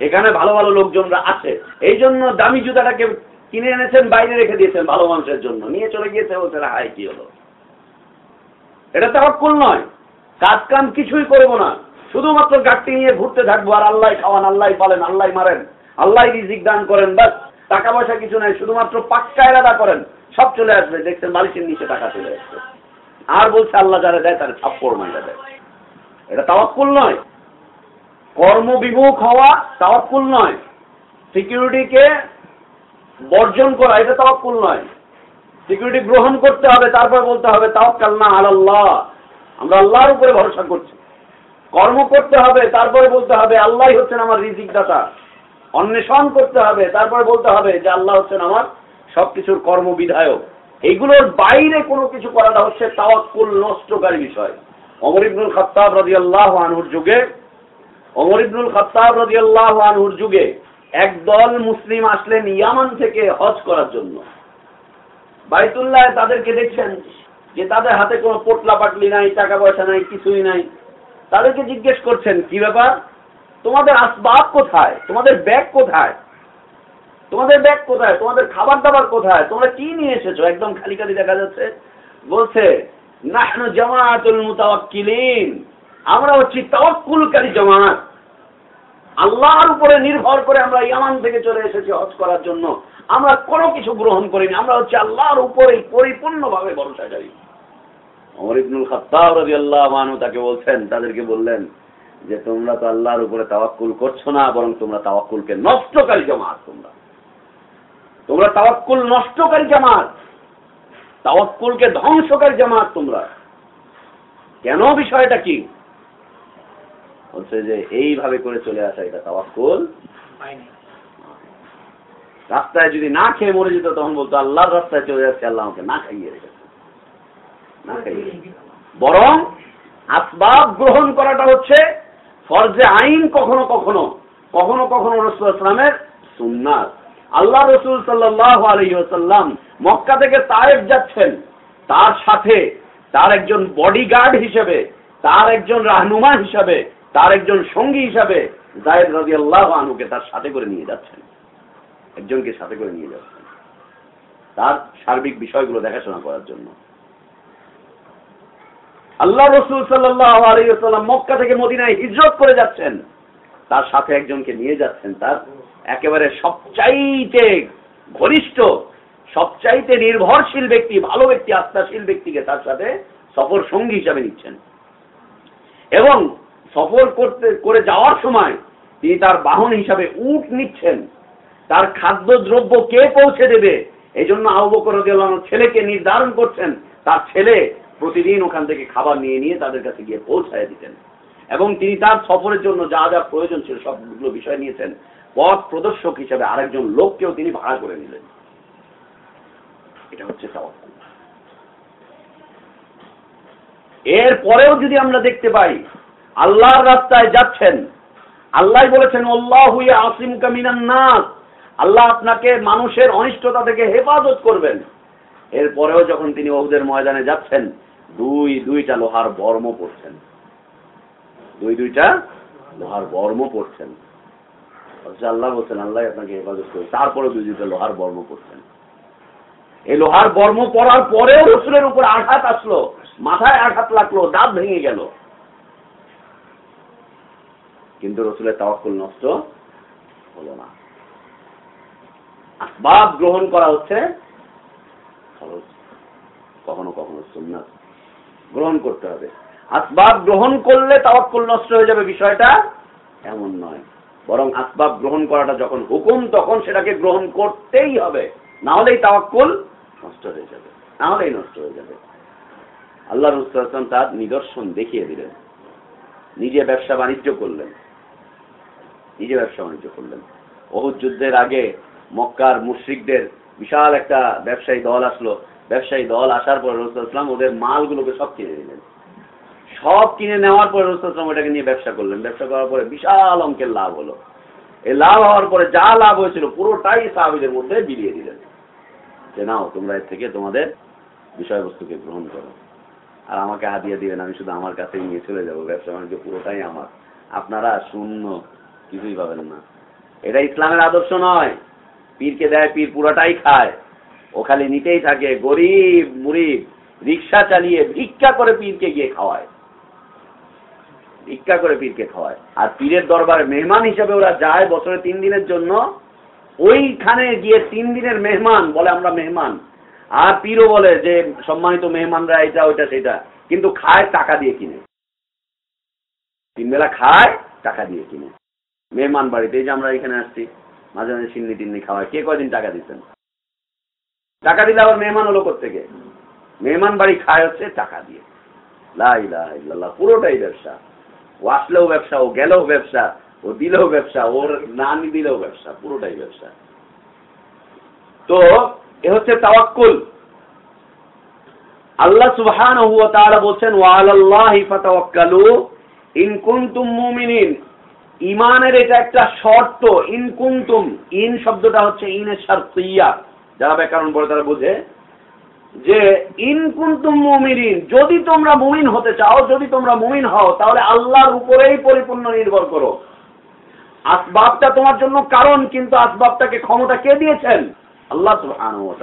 এখানে ভালো ভালো লোকজনরা আছে। এই জন্য দামি জুতাটাকে কিনে এনেছেন, বাইরে রেখে দিয়েছেন ভালো মানুষের জন্য। নিয়ে চলে গিয়েছে, বলছে হাই কি হলো? এটা তাওয়াক্কুল নয়। কাজ কাম কিছুই করব না। শুধুমাত্র গাড়ি নিয়ে ঘুরতে থাকব আর আল্লাহ খাওয়ান, আল্লাহ পালেন, আল্লাহ মারেন, আল্লাহ রিজিক দান করেন বাস টাকা পয়সা কিছু নাই, শুধুমাত্র পাক্কা এরাদা করেন। সব চলে আসবে, দেখছেন বালিশের নিচে টাকা চলে আসবে আর বলছে আল্লাহ যারা দেয় তার ছাপ্পড় মাইরা দেয়। এটা তাওয়াক্কুল নয়। কর্মবিমুখ হওয়া তাওয়াক্কুল নয়। সিকিউরিটিকে বর্জন করা, এটা তাওয়াক্কুল নয়। সিকিউরিটি গ্রহণ করতে হবে, তারপর বলতে হবে তাওয়াক্কাল না আল্লাহ আমরা আল্লাহর উপরে ভরসা করছি। কর্ম করতে হবে, তারপরে বলতে হবে, আল্লাহ হচ্ছেন আমার রিজিক দাতা অন্বেষণ করতে হবে, তারপর বলতে হবে যে আল্লাহ হচ্ছেন আমার সবকিছুর কর্মবিধায়ক। এইগুলোর বাইরে কোনো কিছু করাটা হচ্ছে তাওয়াক্কুল নষ্টকারী বিষয়। অমর ইবনুল খত্তাব রাদিয়াল্লাহ আনহুর যুগে অমর ইবনুল খত্তাব রাদিয়াল্লাহ আনহুর যুগে একদল মুসলিম আসলেন ইয়ামান থেকে হজ করার জন্য। বাইতুল্লাহ তাদেরকে দেখছেন যে তাদের হাতে কোনো পোটলা পাটলি নাই, টাকা পয়সা নাই, কিছুই নাই। তাদেরকে জিজ্ঞেস করছেন, কি ব্যাপার? তোমাদের আসবাব কোথায়? তোমাদের ব্যাগ কোথায়? তোমাদের ব্যাগ কোথায়? তোমাদের খাবার দাবার কোথায়? তোমরা কি নিয়ে এসেছ? একদম খালি খালি দেখা যাচ্ছে। বলছে, নাহনু জামাতুল মুতাওয়াক্কিলিন। আমরা হচ্ছি তাওয়াক্কুলকারী জামাত। আল্লাহর উপরে নির্ভর করে আমরা ইয়ামান থেকে চলে এসেছি হজ করার জন্য। আমরা কোনো কিছু গ্রহণ করিনি। আমরা হচ্ছে আল্লাহর উপরেই পরিপূর্ণভাবে ভরসাকারী অমর ইবনুল খাত্তাব রাদিয়াল্লাহু আনহু তাকে বলছেন তাদেরকে বললেন যে তোমরা তো আল্লাহর উপরে তাওয়াক্কুল করছ না বরং তোমরা তাওয়াক্কুলকে নষ্টকারী জামাত তোমরা। তোমরা তাওয়াক্কুল নষ্টকারী জামাত তাওয়াক্কুলকে ধ্বংসকারী জামাত তোমরা। কেন বিষয়টা কি? বলছে যে এইভাবে করে চলে আসা এটা তাওয়াক্কুল রাস্তায় যদি না খেয়ে মরে যেত তখন বলতো আল্লাহর রাস্তায় চলে যাচ্ছে আল্লাহ আমাকে না খাইয়ে রেখেছে। বরং আসবাব গ্রহণ করাটা হচ্ছে ফরজে আইন কখনো কখনো কখনো কখনো রসুল ইসলামের সুন্নাত। আল্লাহ রসুল সাল্লাহ আলহিহাল্লাম মক্কা থেকে তায়েব যাচ্ছেন। তার সাথে তার একজন বডিগার্ড হিসেবে, তার একজন রাহনুমা হিসাবে, তার একজন সঙ্গী হিসাবে জায়দ রাজি আল্লাহ আনুকে তার সাথে করে নিয়ে যাচ্ছেন। একজনকে সাথে করে নিয়ে যাচ্ছেন। তার সার্বিক বিষয়গুলো দেখাশোনা করার জন্য। আল্লাহ রসুল সাল্লাহ মক্কা থেকে মদিনায় হিজরত করে যাচ্ছেন। তার সাথে একজনকে নিয়ে যাচ্ছেন। তার একেবারে সবচাইতে ঘনিষ্ঠ, সবচাইতে নির্ভরশীল ব্যক্তি, ভালো ব্যক্তি, আস্থাশীল ব্যক্তিকে তার সাথে সফর সঙ্গী হিসাবে নিচ্ছেন। এবং সফর করতে, করে যাওয়ার সময় তিনি তার বাহন হিসাবে উট নিচ্ছেন। তার খাদ্য দ্রব্য কে পৌঁছে দেবে? এই জন্য আবকর ছেলেকে নির্ধারণ করছেন। তার ছেলে প্রতিদিন ওখান থেকে খাবার নিয়ে নিয়ে তাদের কাছে গিয়ে পৌঁছায় দিতেন। এবং তিনি তার সফরের জন্য যা যা প্রয়োজন ছিল সবগুলো বিষয় নিয়েছেন। পথ প্রদর্শক হিসেবে আরেকজন লোককেও তিনি ভাড়া করে নিলেন। এটা হচ্ছে এর পরেও যদি আমরা দেখতে পাই, আল্লাহর রাস্তায় যাচ্ছেন, আল্লাহ বলেছেন, আল্লাহ আসিম কামিনান নাস। আল্লাহ আপনাকে মানুষের অনিষ্টতা থেকে হেফাজত করবেন। এরপরেও যখন তিনি ওহুদের ময়দানে যাচ্ছেন দুই, দুইটা লোহার বর্ম পড়ছেন। দুই, দুইটা লোহার বর্ম পড়ছেন। আল্লাহ বলছেন, আল্লাহ আপনাকে হেফাজত করে তারপরে দুই, দুইটা লোহার বর্ম পড়ছেন। এই লোহার বর্ম পড়ার পরেও রসুলের উপর আঘাত আসলো। মাথায় আঘাত লাগল, দাঁত ভেঙে গেল। কিন্তু রসুলের তাওয়াক্কুল নষ্ট হলো না। আসবাব গ্রহণ করা হচ্ছে কখনো কখনো সুন্নাত। গ্রহণ করতে হবে। আসবাব গ্রহণ করলে তাওয়াক্কুল নষ্ট হয়ে যাবে, বিষয়টা এমন নয়। বরং আসবাব গ্রহণ করাটা যখন হুকুম, তখন সেটাকে গ্রহণ করতেই হবে। না হলেই তাওয়াক্কুল নষ্ট হয়ে যাবে, না হলেই নষ্ট হয়ে যাবে। আল্লাহ রুস্তাম তার নিদর্শন দেখিয়ে দিলেন। নিজে ব্যবসা বাণিজ্য করলেন। নিজে ব্যবসা বাণিজ্য করলেন। বহুত যুদ্ধের আগে মক্কার মুশ্রিকদের বিশাল একটা ব্যবসায়ী দল আসলো। ব্যবসায়ী দল আসার পর রসুলাম ওদের মালগুলোকে সব কিনে নিলেন। সব কিনে নেওয়ার পরে রসুলাম ওটাকে নিয়ে ব্যবসা করলেন। ব্যবসা করার পরে বিশাল অঙ্কের লাভ হলো। এই লাভ হওয়ার পরে যা লাভ হয়েছিল পুরোটাই সাহাবিদের মধ্যে বিলিয়ে দিলেন। যে নাও, তোমরা এর থেকে তোমাদের বিষয়বস্তুকে গ্রহণ করো। আর আমাকে হাতিয়ে দিবেন, আমি শুধু আমার কাছে নিয়ে চলে যাব। ব্যবসা বাণিজ্য পুরোটাই আমার। আপনারা শূন্য, কিছুই পাবেন না। এটা ইসলামের আদর্শ নয়। পীরকে দেয়, পীর পুরোটাই খায়। ও খালি নিতেই থাকে, গরিব মুরিব, রিক্সা চালিয়ে ভিক্ষা করে পীরকে গিয়ে খাওয়ায়। ভিক্ষা করে পীরকে খাওয়ায়। আর পীরের দরবারে মেহমান হিসেবে ওরা যায় বছরে তিন দিনের জন্য। ওইখানে গিয়ে তিন দিনের মেহমান বলে আমরা মেহমান। আর পীরও বলে যে, সম্মানিত মেহমানরা এটা, ওইটা, সেটা। কিন্তু খায়, টাকা দিয়ে কিনে। তিন বেলা খায়, টাকা দিয়ে কিনে। মেহমান বাড়িতে, এই যে আমরা এখানে আসছি, মাঝে মাঝে সিন্নি টিন্নি খাওয়ায়। কে কয়দিন টাকা দিচ্ছেন টাকা দিলে আবার মেহমান হলো থেকে মেহমান বাড়ি খায় হচ্ছে টাকা দিয়ে। লাই লাই পুরোটাই ব্যবসা। ও আসলেও ব্যবসা, ও গেলেও ব্যবসা, ও দিলেও ব্যবসা, ওর না দিলেও ব্যবসা, পুরোটাই ব্যবসা। তো এ হচ্ছে তাওয়াক্কুল। আল্লাহ তাআলা বলছেন ইমানের এটা একটা শর্ত, ইন কুনতুম। ইন শব্দটা হচ্ছে ইনের শারতিয়া যারা ব্যাকরণ পড়ে তারা বোঝে, যে ইন কুনতুম মুমিনিন, যদি তোমরা মুমিন হতে চাও, যদি তোমরা মুমিন হও, তাহলে আল্লাহর উপরেই পরিপূর্ণ নির্ভর করো। আসবাবটা তোমার জন্য কারণ, কিন্তু আসবাবটাকে ক্ষমতা কে দিয়েছেন? আল্লাহ সুবহানাহু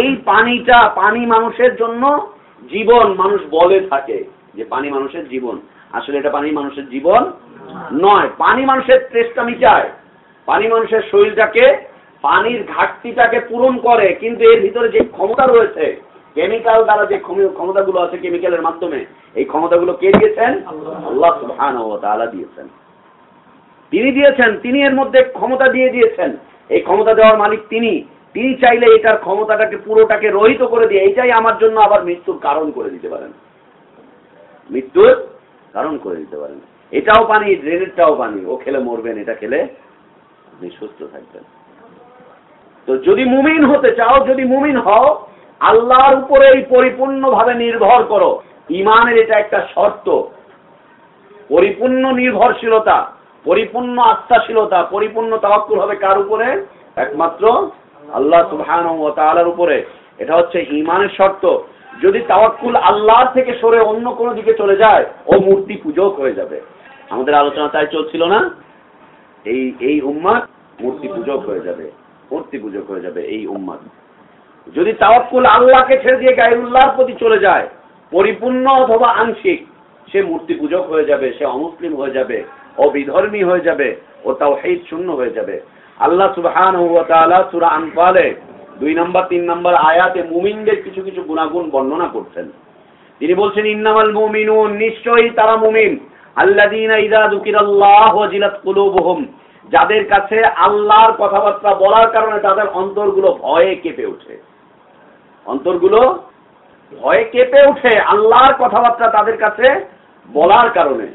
এই পানিটা পানি মানুষের জন্য জীবন, মানুষ বলে থাকে যে পানি মানুষের জীবন। আসলে এটা পানি মানুষের জীবন নয়। পানি মানুষের তেষ্টা মিটায়। পানি মানুষের শরীরটাকে পানির ঘাটতিটাকে পূরণ করে, কিন্তু এর ভিতরে যে ক্ষমতা রয়েছে কেমিক্যাল দ্বারা যে ক্ষম- ক্ষমতাগুলো আছে কেমিক্যালের মাধ্যমে, এই ক্ষমতাগুলো কে দিয়েছেন? আল্লাহ সুবহানাহু দিয়েছেন। তিনি দিয়েছেন, তিনি এর মধ্যে ক্ষমতা দিয়ে দিয়েছেন। এই ক্ষমতা দেওয়ার মালিক তিনি। তিনি চাইলে এটার ক্ষমতাটাকে, পুরোটাকে রহিত করে দিয়ে, এইটাই আমার জন্য আবার মৃত্যুর কারণ করে দিতে পারেন। মৃত্যুর কারণ করে দিতে পারেন। এটাও পানি ড্রেনেরটাও পানি। ও খেলে মরবেন, এটা খেলে আপনি সুস্থ থাকবেন। তো যদি মুমিন হতে চাও, যদি মুমিন হও, আল্লাহর উপরেই পরিপূর্ণভাবে নির্ভর করো। ইমানের এটা একটা শর্ত। পরিপূর্ণ নির্ভরশীলতা, পরিপূর্ণ আস্থাশীলতা, পরিপূর্ণ তাওয়াক্কুল হবে কার উপরে? একমাত্র আল্লাহ সুবহানাহু ওয়া তাআলার উপরে। এটা হচ্ছে ইমানের শর্ত। যদি তাওয়াক্কুল আল্লাহর থেকে সরে অন্য কোনো দিকে চলে যায়, ও মূর্তি পূজক হয়ে যাবে। আমাদের আলোচনা তাই চলছিল না? এই এই উম্মাদ মূর্তি পূজক হয়ে যাবে। মূর্তি পূজক হয়ে যাবে এই উম্মাদ। যদি তাওয়াক্কুল আল্লাহকে ছেড়ে দিয়ে গায়রুল্লাহর প্রতি চলে যায়, পরিপূর্ণ অথবা আংশিক, সে মূর্তি পূজক হয়ে যাবে, সে অমুসলিম হয়ে যাবে, অবিধর্মী হয়ে যাবে, ও তাও হেদ শূন্য হয়ে যাবে। আল্লাহ সুবহান সুরা আনফালে দুই নম্বর, তিন নম্বর আয়াতে মুমিনদের কিছু কিছু গুণাগুণ বর্ণনা করছেন। তিনি বলছেন, ইন্নামাল মুমিনুন, নিশ্চয়ই তারা মুমিন। আল্লাযীনা ইযা যুকিরাল্লাহু ওয়াজিলাত কুলুবুহুম যাদের কাছে আল্লাহর কথাবার্তা বলার কারণে তাদের অন্তরগুলো ভয়ে কেঁপে ওঠে। অন্তরগুলো ভয়ে কেঁপে ওঠে আল্লাহর কথাবার্তা তাদের কাছে বলার কারণে।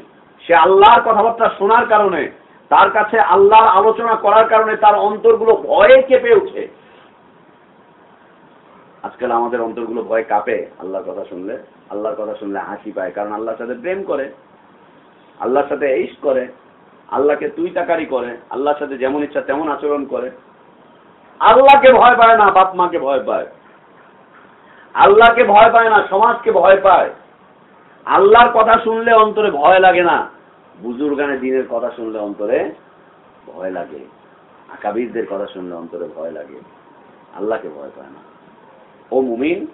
সে আল্লাহর কথাবার্তা শোনার কারণে, তার কাছে আল্লাহর আলোচনা করার কারণে তার অন্তরগুলো ভয়ে কেঁপে ওঠে। আজকাল আমাদের অন্তরগুলো ভয় কাঁপে আল্লাহর কথা শুনলে, আল্লাহর কথা শুনলে হাসি পায়, কারণ আল্লাহর সাথে প্রেম করে, আল্লাহর সাথে ইস করে। আল্লাহকে তুই তাকারি করে, আল্লাহর সাথে যেমন ইচ্ছা তেমন আচরণ করে। আল্লাহকে ভয় পায় না, বাপ মাকে ভয় পায়। আল্লাহকে ভয় পায় না, সমাজকে ভয় পায়। আল্লাহর কথা শুনলে অন্তরে ভয় লাগে না। বুজুর্গানের দিনের কথা শুনলে অন্তরে ভয় লাগে। আকাবিরদের কথা শুনলে অন্তরে ভয় লাগে। আল্লাহকে ভয় পায় না। ও মুমিন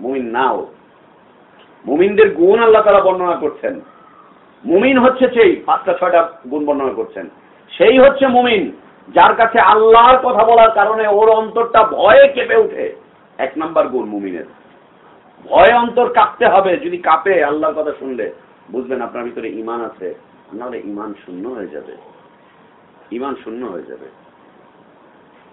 মুমিন নাও। মুমিনদের গুণ আল্লাহ তারা বর্ণনা করছেন। মুমিন হচ্ছে সেই, পাঁচটা, ছয়টা গুণ বর্ণনা করছেন। সেই হচ্ছে মুমিন, যার কাছে আল্লাহর কথা বলার কারণে ওর অন্তরটা ভয়ে কেঁপে উঠে এক নাম্বার গুণ মুমিনের। ভয়ে অন্তর কাঁপতে হবে, যদি কাঁপে, আল্লাহর কথা শুনলে। বুঝবেন, আপনার ভিতরে ইমান আছে। নাহলে ইমান শূন্য হয়ে যাবে। ইমান শূন্য হয়ে যাবে।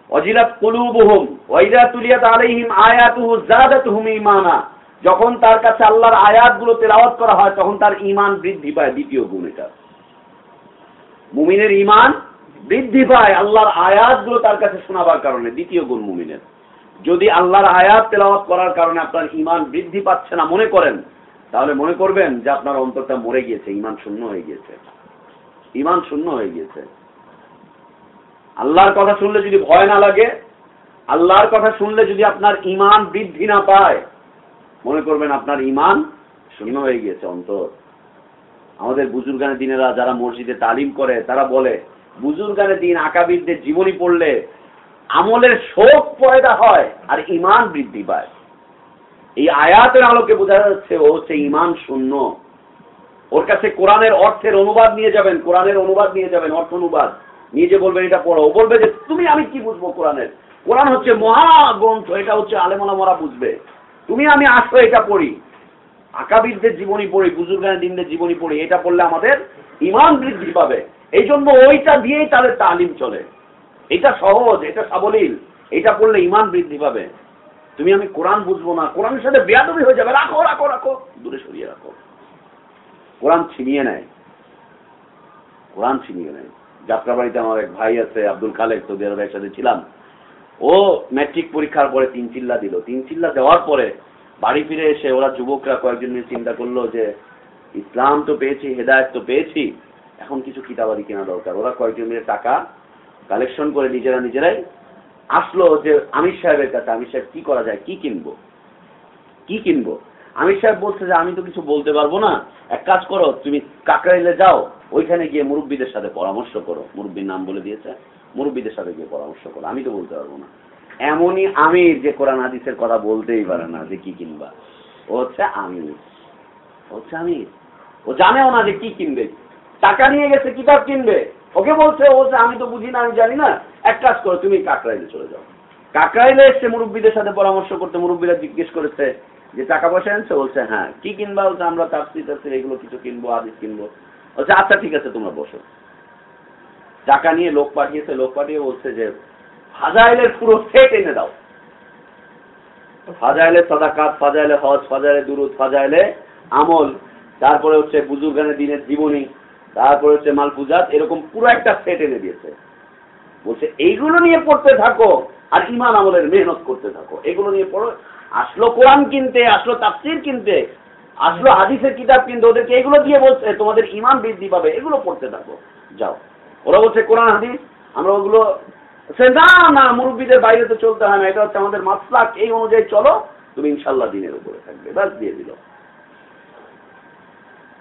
অজিলাত কুলুবুহুম ওয়াইদা তুলিয়াত আলাইহিম আয়াতুহু যাদাতুহুম ঈমানা। যখন তার কাছে আল্লাহর আয়াতগুলো তেলাওয়াত করা হয়, তখন তার ইমান বৃদ্ধি পায় দ্বিতীয় গুণ এটা। মুমিনের ঈমান বৃদ্ধি পায় আল্লাহর আয়াতগুলো তার কাছে শোনাবার কারণে, দ্বিতীয় গুণ মুমিনের। যদি আল্লাহর আয়াত তেলাওয়াত করার কারণে আপনার ইমান বৃদ্ধি পাচ্ছে না মনে করেন, তাহলে মনে করবেন যে আপনার অন্তরটা মরে গিয়েছে ইমান শূন্য হয়ে গিয়েছে। ইমান শূন্য হয়ে গিয়েছে। আল্লাহর কথা শুনলে যদি ভয় না লাগে, আল্লাহর কথা শুনলে যদি আপনার ইমান বৃদ্ধি না পায় মনে করবেন আপনার ইমান শূন্য হয়ে গিয়েছে, অন্তর। আমাদের বুজুর্গানের দিনেরা যারা মসজিদে তালিম করে, তারা বলে বুজুর্গানের দিন আকাবিরদের জীবনী পড়লে আমলের শোক পয়দা হয় আর ইমান বৃদ্ধি পায়। এই আয়াতের আলোকে বোঝা যাচ্ছে, ও হচ্ছে ইমান শূন্য। ওর কাছে কোরআনের অর্থের অনুবাদ নিয়ে যাবেন, কোরআনের অনুবাদ নিয়ে যাবেন, অর্থ অনুবাদ। নিয়ে যে বলবেন, এটা পড়ো। বলবে যে, তুমি, আমি কি বুঝব কোরআনের? কোরআন হচ্ছে মহাগ্রন্থ, এটা হচ্ছে আলেমলা মরা বুঝবে। তুমি, আমি আসো এটা পড়ি। আকাবিরদের জীবনী পড়ি, বুজুর্গানের দিনদের জীবনী পড়ি, এটা পড়লে আমাদের ইমান বৃদ্ধি পাবে। এই জন্য ওইটা দিয়েই তাদের তালিম চলে। এটা সহজ, এটা সাবলীল, এটা পড়লে ইমান বৃদ্ধি পাবে। তুমি, আমি কোরআন বুঝব না, কোরআনের সাথে বেয়াদবি হয়ে যাবে। রাখো রাখো রাখো, দূরে সরিয়ে রাখো। কোরআন ছিনিয়ে নেয়। কোরআন ছিনিয়ে নেয়। যাত্রাবাড়িতে আমার এক ভাই আছে, আব্দুল খালেক, সৌদি আরবের সাথে ছিলাম। ও ম্যাট্রিক পরীক্ষার পরে তিন চিল্লা দিল। তিন চিল্লা দেওয়ার পরে বাড়ি ফিরে এসে ওরা যুবকরা কয়েকজন মিলে চিন্তা করল যে, ইসলাম তো পেয়েছি, হেদায়ত তো পেয়েছি, এখন কিছু কিতাবাদি কেনা দরকার। ওরা কয়েকজন মিলে টাকা কালেকশন করে নিজেরা নিজেরাই আসলো যে, আমির সাহেবের কাছে, আমির সাহেব কি করা যায়, কি কিনবো? কি কিনবো? আমির সাহেব বলছে যে, আমি তো কিছু বলতে পারব না। এক কাজ করো, তুমি কাকরাইলে যাও, ওইখানে গিয়ে মুরব্বীদের সাথে পরামর্শ করো। মুরব্বীর নাম বলে দিয়েছে। মুরব্বীদের সাথে গিয়ে পরামর্শ করো, আমি তো বলতে পারব না। এমনই আমির যে কোরআন হাদিসের কথা বলতেই পারে না যে কি কিনবা। ও হচ্ছে আমির। হচ্ছে আমির। ও জানেও না যে কি কিনবে। টাকা নিয়ে গেছে, কিতাব কিনবে। ওকে বলছে, ও আমি তো বুঝি না, আমি জানি না। এক কাজ করো, তুমি কাকরাইলে চলে যাও। কাকরাইলে এসছে মুরব্বীদের সাথে পরামর্শ করতে, মুরব্বীরা জিজ্ঞেস করেছে যে, টাকা পয়সা আনছে বলছে হ্যাঁ। কি কিনবা? বলছে, আমরা তাফসির টাফসির এগুলো কিছু কিনবো আদিস কিনবো। বলছে আচ্ছা ঠিক আছে, তোমরা বসো। টাকা নিয়ে লোক পাঠিয়েছে, লোক পাঠিয়ে বলছে যে, ফাজাইলের পুরো সেট এনে দাও। ফাজাইলে সদাকাত, ফাজাইলে হজ, ফাজাইলে দুরুদ, ফাজাইলে আমল, তারপরে হচ্ছে বুজুর্গানের দিনের জীবনী, তারপরে হচ্ছে মালপুজাত এরকম পুরো একটা সেট এনে দিয়েছে। বলছে, এইগুলো নিয়ে পড়তে থাকো আর ইমান আমলের মেহনত করতে থাকো। এগুলো নিয়ে পড়ো। আসলো কোরআন কিনতে, আসলো তাফসির কিনতে, আসলো হাদিসের কিতাব কিনতে, ওদেরকে এগুলো দিয়ে বলছে, তোমাদের ইমান বৃদ্ধি পাবে, এগুলো পড়তে থাকো। যাও। ওরা বলছে, কোরআন, হাদিস, আমরা ওগুলো সে না না, মুরব্বীদের বাইরে তো চলতে হয় না, এটা হচ্ছে আমাদের মাসলাক, এই অনুযায়ী চলো, তুমি ইনশাল্লাহ দিনের উপরে থাকবে। ব্যাস, দিয়ে দিল।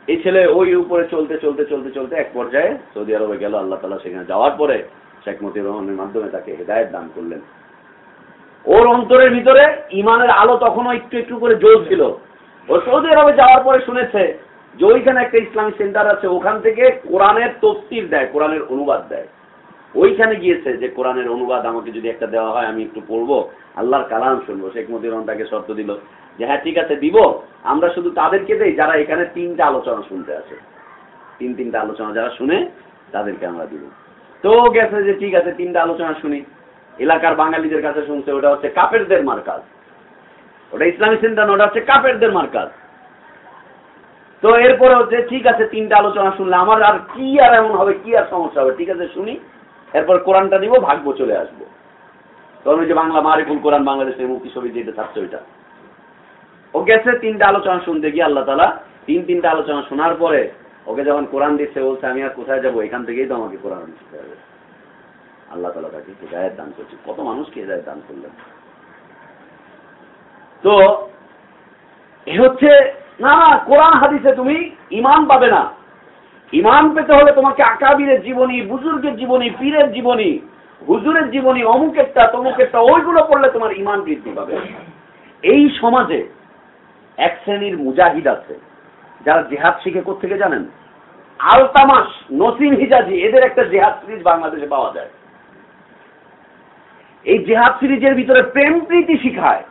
এই ছেলে ওই উপরে চলতে চলতে চলতে চলতে এক পর্যায়ে সৌদি আরবে গেল, আল্লাহ তালা সেখানে যাওয়ার পরে শেখ মতিউর রহমানের মাধ্যমে তাকে হেদায়ত দান করলেন। ওর অন্তরের ভিতরে ইমানের আলো তখনও একটু একটু করে জ্বলছিল। ও সৌদি আরবে যাওয়ার পরে শুনেছে যে ওইখানে একটা ইসলামিক সেন্টার আছে, ওখান থেকে কোরআনের তফসির দেয়, কোরআনের অনুবাদ দেয়। ওইখানে গিয়েছে যে কোরআনের অনুবাদ আমাকে যদি একটা দেওয়া হয়, আমি একটু পড়ব, আল্লাহর কালাম শুনব। শেখ রহমান তাকে শর্ত দিল যে হ্যাঁ ঠিক আছে, দিব। আমরা শুধু তাদেরকে দেই যারা এখানে তিনটা আলোচনা শুনতে আসে তিন তিনটা আলোচনা যারা শুনে, তাদেরকে আমরা দিব। তো গেছে যে, ঠিক আছে, তিনটা আলোচনা শুনি। এলাকার বাঙালিদের কাছে শুনছে, ওটা হচ্ছে কাপেরদের মার্কাজ। ওটা ইসলামী সেন্টার ওটা হচ্ছে কাপেরদের মার্কাজ। তো এরপরে হচ্ছে ঠিক আছে, তিনটা আলোচনা শুনলে আমার আর কি আর এমন হবে, কি আর সমস্যা হবে? ঠিক আছে, শুনি। এরপর কোরআনটা দিব ভাগবো চলে আসব। তখন ওই যে বাংলা মারিফুল কোরআন, বাংলাদেশের মুক্তি ছবি যেটা থাকছে ওইটা। ও গেছে, তিনটা আলোচনা শুনতে গিয়ে আল্লাহ তালা তিন তিনটা আলোচনা শোনার পরে ওকে যখন কোরআন দিচ্ছে, বলছে, আমি আর কোথায় যাব? এখান থেকেই তো আমাকে কোরআন শিখতে হবে। আল্লাহ তালা তাকে হৃদায়ত দান করছে। কত মানুষকে হৃদায়ত দান করলেন। তো এ হচ্ছে না না, কোরআন হাদিসে তুমি ইমান পাবে না। ইমান পেতে হলে তোমাকে আকাবিরের জীবনী, বুজুর্গের জীবনী, পীরের জীবনী, হুজুরের জীবনী, অমুকেরটা, তমুকেরটা, ওইগুলো পড়লে তোমার ইমান বৃদ্ধি পাবে। এই সমাজে এক শ্রেণির মুজাহিদ আছে, যারা জেহাদ শিখে থেকে জানেন? আলতামাস, নসিম হিজাজি, এদের একটা জেহাদ সিরিজ বাংলাদেশে পাওয়া যায়। এই জেহাদ সিরিজের ভিতরে প্রেম প্রীতি শিখায়।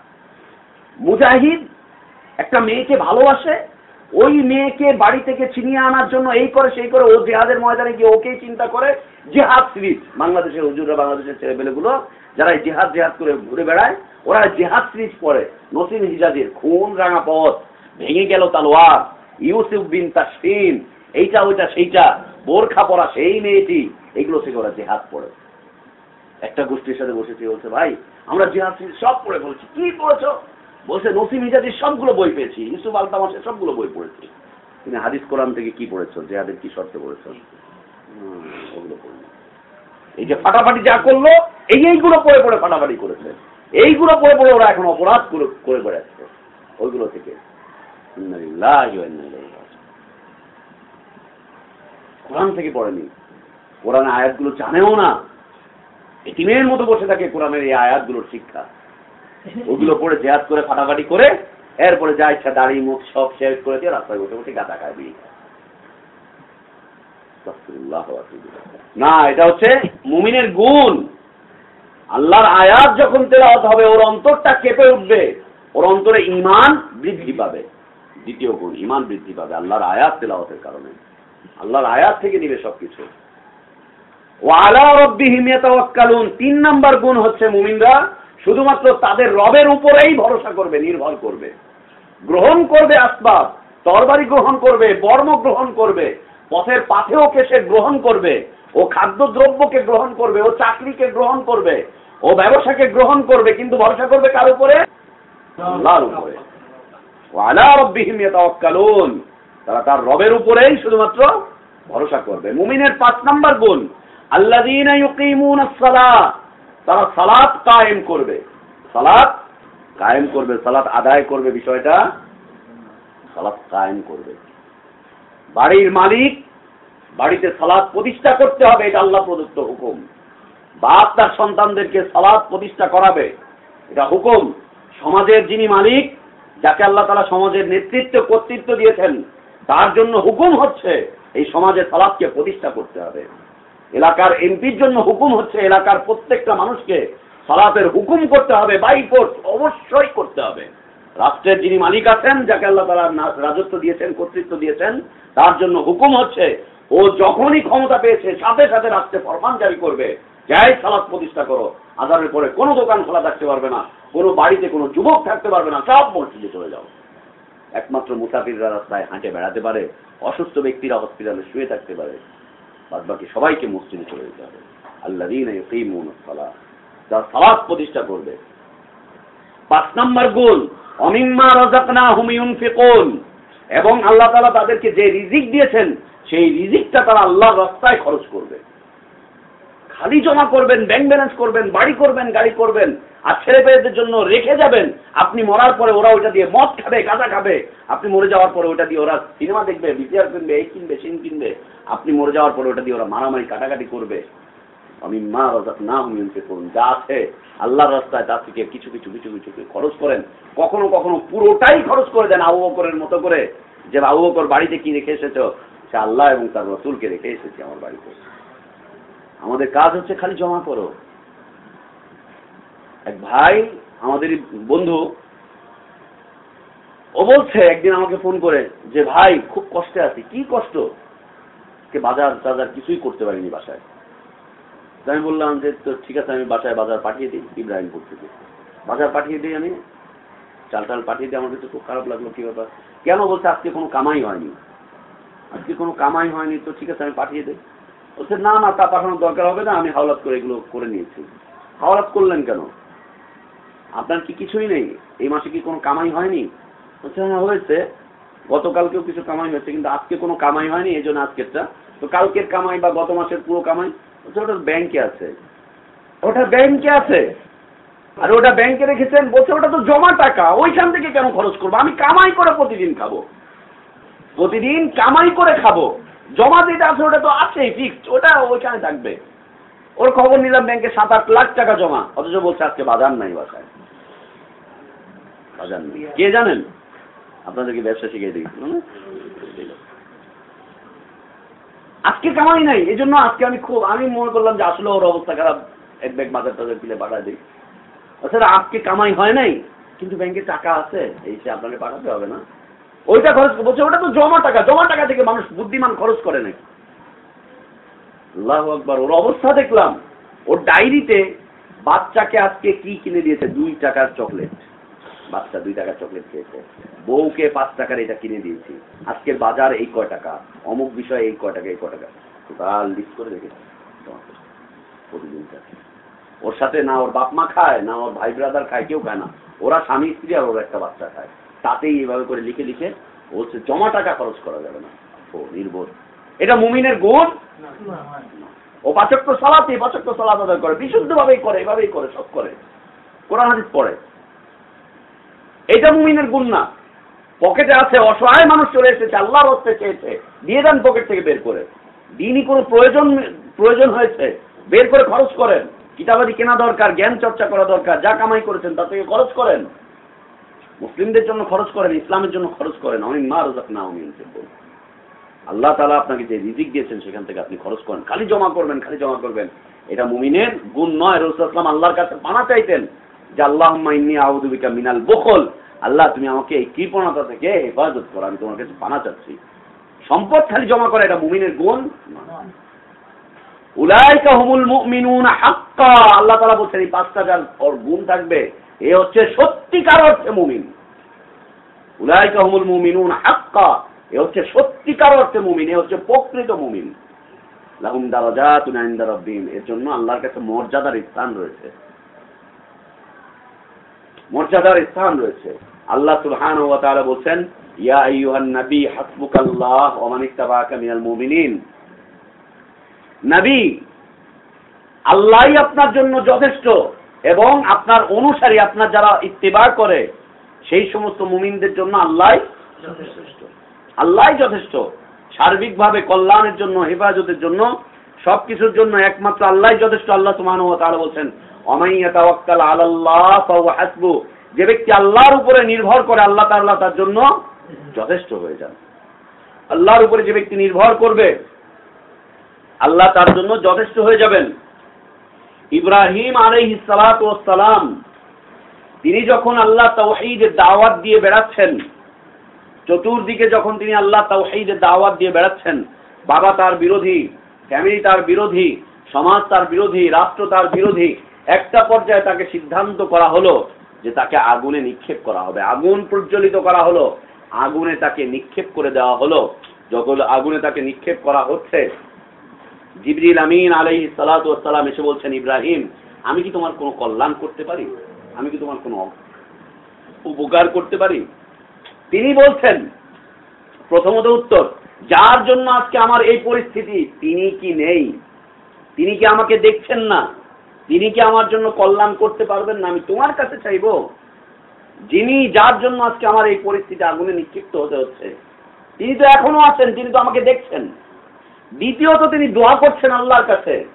মুজাহিদ একটা মেয়েকে ভালোবাসে, ওই মেয়েকে বাড়ি থেকে ছিনিয়ে আনার জন্য এই করে, সেই করে, ও জেহাদের ময়দানে গিয়ে ওকেই চিন্তা করে জেহাদ সিরিজ। বাংলাদেশের হুজুররা, বাংলাদেশের ছেলেপেলেগুলো, যারা জেহাদ জেহাদ করে ঘুরে বেড়ায়, ওরা জেহাদ সিরিজ পড়ে নসিম হিজাদের খুন রাঙা পথ, ভেঙে গেল তালোয়ার, ইউসুফ বিন তাসফিন, এইটা, ওইটা, সেইটা, বোরখা পরা সেই মেয়েটি, এগুলো থেকে ওরা জেহাদ পড়ে। একটা গোষ্ঠীর সাথে বসেছি, বলছে, ভাই, আমরা জেহাদ সিরিজ সব পড়ে বলছি কি পড়েছো? বলছে নসিম হিজাদির সবগুলো বই পেয়েছি, ইউসুফ আলতামাসের সবগুলো বই পড়েছি। তুমি হাদিস কোরআন থেকে কি পড়েছো জেহাদের কি শর্তে পড়েছো ওগুলো। এই যে ফাটাফাটি যা করল, এই এইগুলো পড়ে পড়ে ফাটাফাটি করেছে। এইগুলো পড়ে পড়ে ওরা এখন অপরাধ করে করে বেড়াচ্ছে। ওইগুলো থেকে। কোরআন থেকে পড়েনি। কোরআন আয়াতগুলো জানেও না। এটিমের মতো বসে থাকে কোরআনের এই আয়াতগুলোর শিক্ষা। ওগুলো পড়ে জেহাদ করে ফাটাফাটি করে, এরপরে যা ইচ্ছা দাড়ি, মুখ সব শেষ করে দিয়ে রাস্তায় বসে বসে গাঁদা খায় বিড়ি। না, এটা হচ্ছে মুমিনের গুণ। আল্লাহর আয়াত যখন তেলাওয়াত হবে, ওর অন্তরটা কেঁপে উঠবে। ওর অন্তরে ইমান বৃদ্ধি পাবে। দ্বিতীয় গুণ ইমান বৃদ্ধি পাবে আল্লাহর আয়াত তেলাওয়াতের কারণে। আল্লাহর আয়াত থেকে নিবে সবকিছু। ও আলা রব্বিহিম ইয়াতাওয়াক্কালুন। তিন নাম্বার গুণ হচ্ছে মুমিনরা শুধুমাত্র তাদের রবের উপরেই ভরসা করবে, নির্ভর করবে। গ্রহণ করবে আসবাব, তরবারি গ্রহণ করবে, বর্ম গ্রহণ করবে, পথের পাথেওকে সে গ্রহণ করবে, ও খাদ্য খাদ্যদ্রব্যকে গ্রহণ করবে, ও চাকরিকে গ্রহণ করবে, ও ব্যবসাকে গ্রহণ করবে, কিন্তু ভরসা করবে কার উপরে? তারা তার রবের উপরেই শুধুমাত্র ভরসা করবে। মুমিনের পাঁচ নাম্বার গুণ সালাত তারা সালাত কায়েম করবে। সালাত কায়েম করবে, সালাত আদায় করবে বিষয়টা। সালাত কায়েম করবে। বাড়ির মালিক বাড়িতে সালাদ প্রতিষ্ঠা করতে হবে, এটা আল্লাহ প্রদত্ত হুকুম। বাপ তার সন্তানদেরকে সালাদ প্রতিষ্ঠা করাবে, এটা হুকুম। সমাজের যিনি মালিক, যাকে আল্লাহ তালা সমাজের নেতৃত্ব, কর্তৃত্ব দিয়েছেন, তার জন্য হুকুম হচ্ছে, এই সমাজে সালাদকে প্রতিষ্ঠা করতে হবে। এলাকার এমপির জন্য হুকুম হচ্ছে এলাকার প্রত্যেকটা মানুষকে সালাতের হুকুম করতে হবে বাই ফোর্স অবশ্যই করতে হবে। রাষ্ট্রের যিনি মালিক আছেন, যাকে আল্লাহ তালা রাজত্ব দিয়েছেন, কর্তৃত্ব দিয়েছেন, তার জন্য হুকুম হচ্ছে, ও যখনই ক্ষমতা পেয়েছে, সাথে সাথে রাষ্ট্রে ফরমান জারি করবে, যাই সালাদ প্রতিষ্ঠা করো, আজানের পরে কোনো দোকান খোলা থাকতে পারবে না, কোনো বাড়িতে কোনো যুবক থাকতে পারবে না, সব মসজিদে চলে যাও। একমাত্র মুসাফিররা রাস্তায় হাঁটে বেড়াতে পারে, অসুস্থ ব্যক্তিরা হসপিটালে শুয়ে থাকতে পারে। বাদ বাকি সবাইকে মসজিদে চলে যেতে হবে। আল্লাহ দিন যা সালাদ প্রতিষ্ঠা করবে। পাঁচ নম্বর গোল অমিম্মা রজাকনা হুমিউন ফিকুন এবং আল্লাহ তালা তাদেরকে যে রিজিক দিয়েছেন, সেই রিজিকটা তারা আল্লাহর রাস্তায় খরচ করবে। খালি জমা করবেন ব্যাংক ব্যালেন্স করবেন, বাড়ি করবেন, গাড়ি করবেন, আর ছেলে পেয়েদের জন্য রেখে যাবেন, আপনি মরার পরে ওরা ওটা দিয়ে মদ খাবে, গাঁজা খাবে, আপনি মরে যাওয়ার পরে ওটা দিয়ে ওরা সিনেমা দেখবে বিপিআর কিনবে, এই কিনবে সিন কিনবে, আপনি মরে যাওয়ার পরে ওটা দিয়ে ওরা মারামারি, কাটাকাটি করবে। আমি মা রাজাক না হুমিনকে করুন, যা আছে, আল্লাহর রাস্তায় তার থেকে কিছু কিছু কিছু কিছু খরচ করেন। কখনো কখনো পুরোটাই খরচ করে দেন আবু বকরের মতো করে। যে আবু বকর বাড়িতে কি রেখে এসেছ? সে আল্লাহ এবং তার রসুলকে রেখে এসেছি আমার বাড়িতে। আমাদের কাজ হচ্ছে খালি জমা করো। এক ভাই, আমাদের বন্ধু, ও বলছে, একদিন আমাকে ফোন করে যে, ভাই, খুব কষ্টে আছি, কি কষ্ট? কে বাজার টাজার কিছুই করতে পারিনি বাসায়। তো আমি বললাম যে, তো ঠিক আছে, আমি বাসায় বাজার পাঠিয়ে দিই ইব্রাহিমপুর থেকে। বাজার পাঠিয়ে দিই আমি। চাল টাল পাঠিয়ে দিই, আমার কাছে খুব খারাপ লাগল, কি ব্যাপার? কেন বলছে, আজকে কোনো কামাই হয়নি। আজকে কোনো কামাই হয়নি, তো ঠিক আছে, আমি পাঠিয়ে দিই। বলছে, না না, তা পাঠানোর দরকার হবে না, আমি হাওলাত করে এগুলো করে নিয়েছি। হাওলাত করলেন কেন? আপনার কি কিছুই নেই? এই মাসে কি কোনো কামাই হয়নি? বলছে হ্যাঁ হয়েছে। গতকালকেও কিছু কামাই হয়েছে, কিন্তু আজকে কোনো কামাই হয়নি, এই জন্য আজকেরটা। তো কালকের কামাই বা গত মাসের পুরো কামাই? বলছে, ওটা ব্যাংকে আছে। ওটা ব্যাংকে আছে? আর, ওটা ব্যাংকে রেখেছেন? বলছে, ওটা তো জমা টাকা, ওইখান থেকে কেন খরচ করব? আমি কামাই করে প্রতিদিন খাব। প্রতিদিন কামাই করে খাব। জমা যেটা আছে, ওটা তো আছেই ফিক্সড ওটা ওইখানে থাকবে। ওর খবর নিলাম ব্যাংকে সাত আট লাখ টাকা জমা, অথচ বলছে আজকে বাজার নাই বাসায়। বাজার নেই। কে জানেন? আপনাদেরকে ব্যবসা শিখিয়ে না আজকে কামাই নাই এই জন্য আজকে আমি খুব, আমি মনে করলাম যে আসলে ওর অবস্থা খারাপ। এক ব্যাগ বাজার টাজার কিনে পাঠা দিই। তাছাড়া আজকে কামাই হয় নাই, কিন্তু ব্যাংকে টাকা আছে, এই সে আপনাকে পাঠাতে হবে না। ওইটা খরচ বলছে, ওটা তো জমা টাকা জমা টাকা থেকে মানুষ বুদ্ধিমান খরচ করে নাকি? আল্লাহ আকবার, ওর অবস্থা দেখলাম। ওর ডায়েরিতে বাচ্চাকে আজকে কি কিনে দিয়েছে? দুই টাকার চকলেট। বাচ্চা দুই টাকার চকলেট খেয়েছে। বউকে পাঁচ টাকার এটা কিনে দিয়েছি। আজকের বাজার এই কয় টাকা? অমুক বিষয় এই কয় টাকা, এই কয় টাকা? টোটাল লিস্ট করে রেখেছি প্রতিদিন ওর সাথে না ওর বাপ মা খায়, না ওর ভাই ব্রাদার খায়, কেউ খায় না। ওরা স্বামী স্ত্রী আর ওর একটা বাচ্চা খায়। তাতেই এইভাবে করে লিখে লিখে বলছে জমা টাকা খরচ করা যাবে না। ও নির্বোধ। এটা মুমিনের গুণ? ও পাচক্য সালাতে পাচক্য সালাত আদায় করে বিশুদ্ধ ভাবেই করে, এভাবেই করে, সব করে। কোরআন হাদিস পড়ে। এটা মুমিনের গুণ না। পকেটে আছে, অসহায় মানুষ চলে এসেছে, আল্লাহর হস্তে চেয়েছে, দিয়ে দেন পকেট থেকে বের করে। দিনই কোনো প্রয়োজন প্রয়োজন হয়েছে, বের করে খরচ করেন। কিতাবাদি কেনা দরকার, জ্ঞান চর্চা করা দরকার, যা কামাই করেছেন তা থেকে খরচ করেন। মুসলিমদের জন্য খরচ করেন, ইসলামের জন্য খরচ করেন। আমি মা রোজাক না, আমি আল্লাহ তালা আপনাকে যে রিজিক দিয়েছেন, সেখান থেকে আপনি খরচ করেন। খালি জমা করবেন, খালি জমা করবেন। এটা মুমিনের গুণ নয়। রসুলাম আল্লাহর কাছে পানা চাইতেন যে আল্লাহ আউদুবিকা মিনাল বখল। আল্লাহ, তুমি আমাকে এই কৃপণতা থেকে হেফাজত করো। আমি তোমার কাছে পানা চাচ্ছি। সম্পদ খালি জমা করা, এটা মুমিনের গুণ উলাইকা হুমুল মুমিনুন হাক্কা। আল্লাহ তাআলা বলছেন, এই পাঁচটা যার গুণ থাকবে। এ হচ্ছে সত্যিকার অর্থে মুমিন। উলাইকা হুমুল মুমিনুন হাক্কা। এ হচ্ছে সত্যিকার অর্থে মুমিন, এ হচ্ছে প্রকৃত মুমিন। লাহুম এর জন্য আল্লাহর কাছে মর্যাদার স্থান রয়েছে। মর্যাদার স্থান রয়েছে। আল্লাহ বলেন ইয়া আইয়ুহান নবী, হাসবুকাল্লাহ মিনাল মুমিনিন। নবী, আল্লাহই আপনার জন্য যথেষ্ট। এবং আপনার অনুসারী, আপনার যারা ইত্তেবা করে, সেই সমস্ত মুমিনদের জন্য আল্লাহ যথেষ্ট। আল্লাহ যথেষ্ট। সার্বিকভাবে কল্যাণের জন্য, হেফাজতের জন্য, সবকিছুর জন্য একমাত্র আল্লাহ যথেষ্ট, আল্লাহ সুবহানাহু ওয়া তাআলা বলেন অমাইয়া তাওয়াক্কাল আলাল্লাহ হাসবু। যে ব্যক্তি আল্লাহর উপরে নির্ভর করে, আল্লাহ তাআলা তার জন্য যথেষ্ট হয়ে যান। আল্লাহর উপরে যে ব্যক্তি নির্ভর করবে, আল্লাহ তার জন্য যথেষ্ট হয়ে যাবেন। ইব্রাহিম আলাইহিস সালাতু সালাম, তিনি যখন আল্লাহ তাওহীদের দাওয়াত দিয়ে বেড়াচ্ছেন, চতুর্দিকে যখন তিনি আল্লাহ তাওহীদের দাওয়াত দিয়ে বেড়াচ্ছেন, বাবা তার বিরোধী ফ্যামিলি তার বিরোধী, সমাজ তার বিরোধী, রাষ্ট্র তার বিরোধী, একটা পর্যায়ে তাকে সিদ্ধান্ত করা হলো যে তাকে আগুনে নিক্ষেপ করা হবে। আগুন প্রজ্বলিত করা হলো। আগুনে তাকে নিক্ষেপ করে দেওয়া হলো। যখন আগুনে তাকে নিক্ষেপ করা হচ্ছে জিবরিল আমিন আলাই সালাম এসে বলছেন, ইব্রাহিম, আমি কি তোমার কোনো কল্যাণ করতে পারি? আমি কি তোমার কোনো উপকার করতে পারি? তিনি বলছেন, প্রথমত উত্তর, যার জন্য আজকে আমার এই পরিস্থিতি, তিনি কি নেই? তিনি কি আমাকে দেখছেন না? তিনি কি আমার জন্য কল্যাণ করতে পারবেন না? আমি তোমার কাছে চাইব? যিনি যার জন্য আজকে আমার এই পরিস্থিতি আগুনে নিক্ষিপ্ত হতে হচ্ছে। তিনি তো এখনও আছেন, তিনি তো আমাকে দেখছেন। দ্বিতীয়ত তিনি দোয়া করছেন আল্লাহর কাছে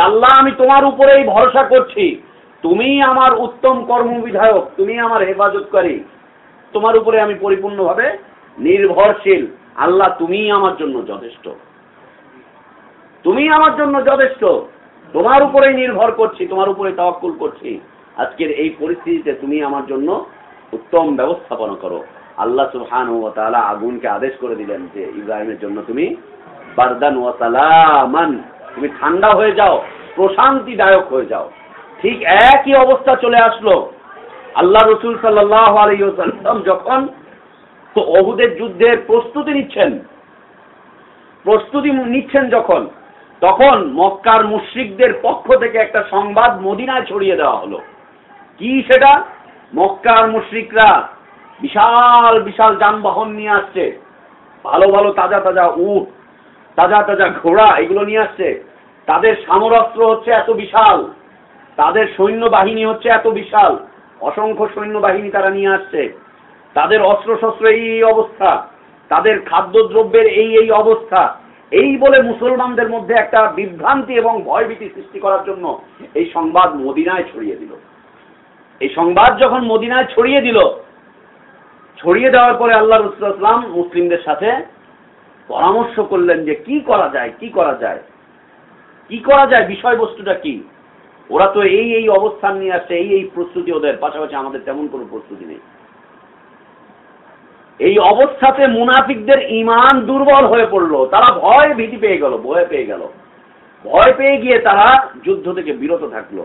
আল্লাহ, আমি তোমার উপরেই ভরসা করছি। তুমি আমার উত্তম কর্মবিধায়ক, তুমি আমার হেফাজতকারী। তোমার উপরে আমি পরিপূর্ণভাবে নির্ভরশীল। আল্লাহ, তুমি আমার জন্য যথেষ্ট। তুমি আমার জন্য যথেষ্ট। তোমার উপরেই নির্ভর করছি, তোমার উপরে তাওয়াক্কুল করছি। আজকের এই পরিস্থিতিতে তুমি আমার জন্য উত্তম ব্যবস্থাপনা করো। আল্লাহ সুবহানাহু ওয়া তাআলা আগুনকে আদেশ করে দিলেন যে, ইব্রাহিমের জন্য তুমি বারদান সালামান। তুমি ঠান্ডা হয়ে যাও, প্রশান্তিদায়ক হয়ে যাও। ঠিক একই অবস্থা চলে আসলো। আল্লাহ রসুল সাল্লাহ আলাইসাল্লাম যখন তো অহুদের যুদ্ধের প্রস্তুতি নিচ্ছেন প্রস্তুতি নিচ্ছেন যখন, তখন মক্কার মুশ্রিকদের পক্ষ থেকে একটা সংবাদ মদিনায় ছড়িয়ে দেওয়া হলো। কি সেটা? মক্কার মুশ্রিকরা বিশাল বিশাল যানবাহন নিয়ে আসছে। ভালো ভালো, তাজা তাজা উট তাজা তাজা ঘোড়া এগুলো নিয়ে আসছে। তাদের সামরাস্ত্র হচ্ছে এত বিশাল। তাদের সৈন্যবাহিনী হচ্ছে এত বিশাল। অসংখ্য সৈন্যবাহিনী তারা নিয়ে আসছে। তাদের অস্ত্রশস্ত্র এই এই অবস্থা। তাদের খাদ্যদ্রব্যের এই এই অবস্থা। এই বলে মুসলমানদের মধ্যে একটা বিভ্রান্তি এবং ভয়ভীতি সৃষ্টি করার জন্য এই সংবাদ মদিনায় ছড়িয়ে দিল। এই সংবাদ যখন মদিনায় ছড়িয়ে দিল, ছড়িয়ে দেওয়ার পরে আল্লাহ রসুলাম মুসলিমদের সাথে পরামর্শ করলেন যে কি করা যায়, কি করা যায়? কি করা যায়? বিষয়বস্তুটা কি? ওরা তো এই এই অবস্থান নিয়ে আসছে, এই এই প্রস্তুতি ওদের, পাশাপাশি আমাদের তেমন কোনো প্রস্তুতি নেই। এই অবস্থাতে মুনাফিকদের ইমান দুর্বল হয়ে পড়ল। তারা ভয় ভীতি পেয়ে গেল, ভয় পেয়ে গেল। ভয় পেয়ে গিয়ে তারা যুদ্ধ থেকে বিরত থাকল।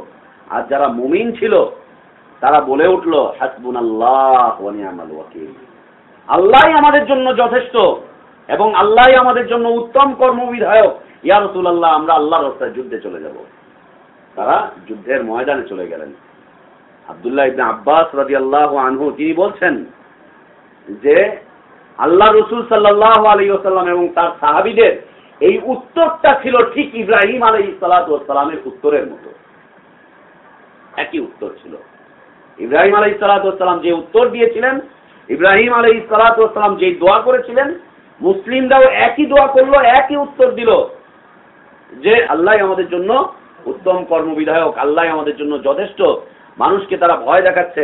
আর যারা মুমিন ছিল, তারা বলে উঠল হাসবুন আল্লাহ আল্লাহ আমাদের জন্য যথেষ্ট। এবং আল্লাহ আমাদের জন্য উত্তম কর্মবিধায়ক। ইয়া রসুল্লাহ আমরা আল্লাহর রাস্তায় যুদ্ধে চলে যাব। তারা যুদ্ধের ময়দানে চলে গেলেন। আবদুল্লাহ ইবনে আব্বাস রাজি আল্লাহ আনহু, তিনি বলছেন যে, আল্লাহ রসুল সাল্লাহ আলী ওসাল্লাম এবং তার সাহাবিদের এই উত্তরটা ছিল ঠিক ইব্রাহিম আলাই সালাতামের উত্তরের মতো। একই উত্তর ছিল। ইব্রাহিম আলাই সালাতাম যে উত্তর দিয়েছিলেন, ইব্রাহিম আলাই সালাতাম যে দোয়া করেছিলেন মুসলিমরাও একই দোয়া করল, একই উত্তর দিল যে আল্লাহ আমাদের জন্য উত্তম কর্মবিধায়ক, আল্লাহ আমাদের জন্য যথেষ্ট। মানুষকে তারা ভয় দেখাচ্ছে।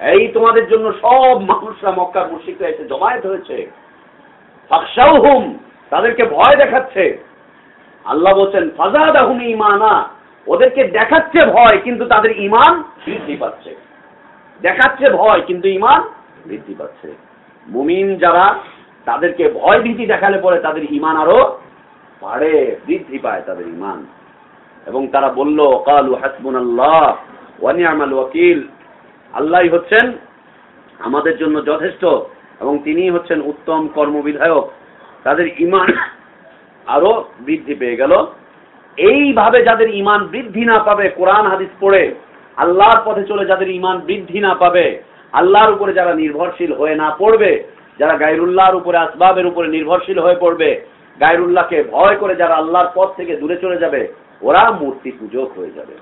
এই তোমাদের জন্য সব মানুষরা মক্কার মুশিকরা এসে জমায়েত হয়েছে। তাদেরকে ভয় দেখাচ্ছে। আল্লাহ বলছেন ফাজাদ আহুম ইমানা ওদেরকে দেখাচ্ছে ভয়, কিন্তু তাদের ইমান বৃদ্ধি পাচ্ছে। দেখাচ্ছে ভয়, কিন্তু ইমান বৃদ্ধি পাচ্ছে। মুমিন যারা, তাদেরকে ভয় ভীতি দেখালে পরে তাদের ইমান আরও বাড়ে, বৃদ্ধি পায় তাদের ইমান এবং তারা বলল, কালু হাসবুন আল্লাহ ওয়ানিয়ামাল ওয়াকিল। আল্লাহ হচ্ছেন আমাদের জন্য যথেষ্ট এবং তিনি হচ্ছেন উত্তম কর্মবিধায়ক। তাদের ইমান আরও বৃদ্ধি পেয়ে গেল। এইভাবে যাদের ইমান বৃদ্ধি না পাবে, কোরআন হাদিস পড়ে, আল্লাহর পথে চলে যাদের ইমান বৃদ্ধি না পাবে আল্লাহর উপরে যারা নির্ভরশীল হয়ে না পড়বে, যারা গায়রুল্লাহর উপরে আসবাবের উপরে নির্ভরশীল হয়ে পড়বে, গায়রুল্লাহকে ভয় করে যারা আল্লাহর পথ থেকে দূরে চলে যাবে, ওরা মূর্তি পূজক হয়ে যাবে।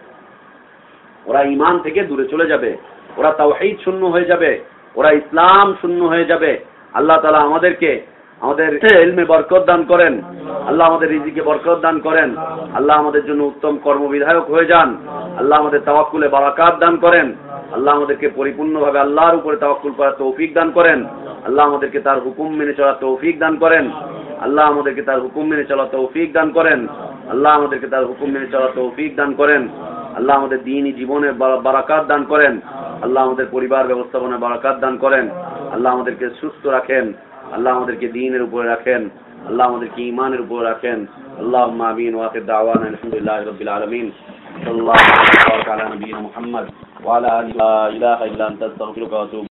ওরা ইমান থেকে দূরে চলে যাবে, ওরা তাও শূন্য হয়ে যাবে, ওরা ইসলাম শূন্য হয়ে যাবে। আল্লাহ তালা আমাদেরকে আমাদের ইলমে বরকত দান করেন। আল্লাহ আমাদের রিজিকে বরকত দান করেন। আল্লাহ আমাদের জন্য উত্তম কর্মবিধায়ক হয়ে যান। আল্লাহ আমাদের তাওয়াক্কুলে বারাকাত দান করেন। আল্লাহ আমাদেরকে পরিপূর্ণভাবে আল্লাহর উপরে তাওয়াক্কুল করার তৌফিক দান করেন। আল্লাহ আমাদেরকে তার হুকুম মেনে চলার তৌফিক দান করেন। আল্লাহ আমাদেরকে তার হুকুম মেনে চলার তৌফিক দান করেন। আল্লাহ আমাদেরকে তার হুকুম মেনে চলার তৌফিক দান করেন। আল্লাহ আমাদের দিনই জীবনে বারাকাত দান করেন। আল্লাহ আমাদের পরিবার ব্যবস্থাপনায় বারাকাত দান করেন। আল্লাহ আমাদেরকে সুস্থ রাখেন। আল্লাহ আমাদেরকে দিনের উপরে রাখেন আল্লাহ আমাদেরকে ইমানের উপরে রাখেন আল্লাহ আমিন ওয়াকির দাওয়ান আলহামদুলিল্লাহ রবিল আলমিন সাল্লাল্লাহু আলা নবিয়িনা মুহাম্মদ ওয়া আলা আলিহি ওয়া ইলাহা ইল্লা আনতা আস্তাগফিরুকা ওয়া আতুবু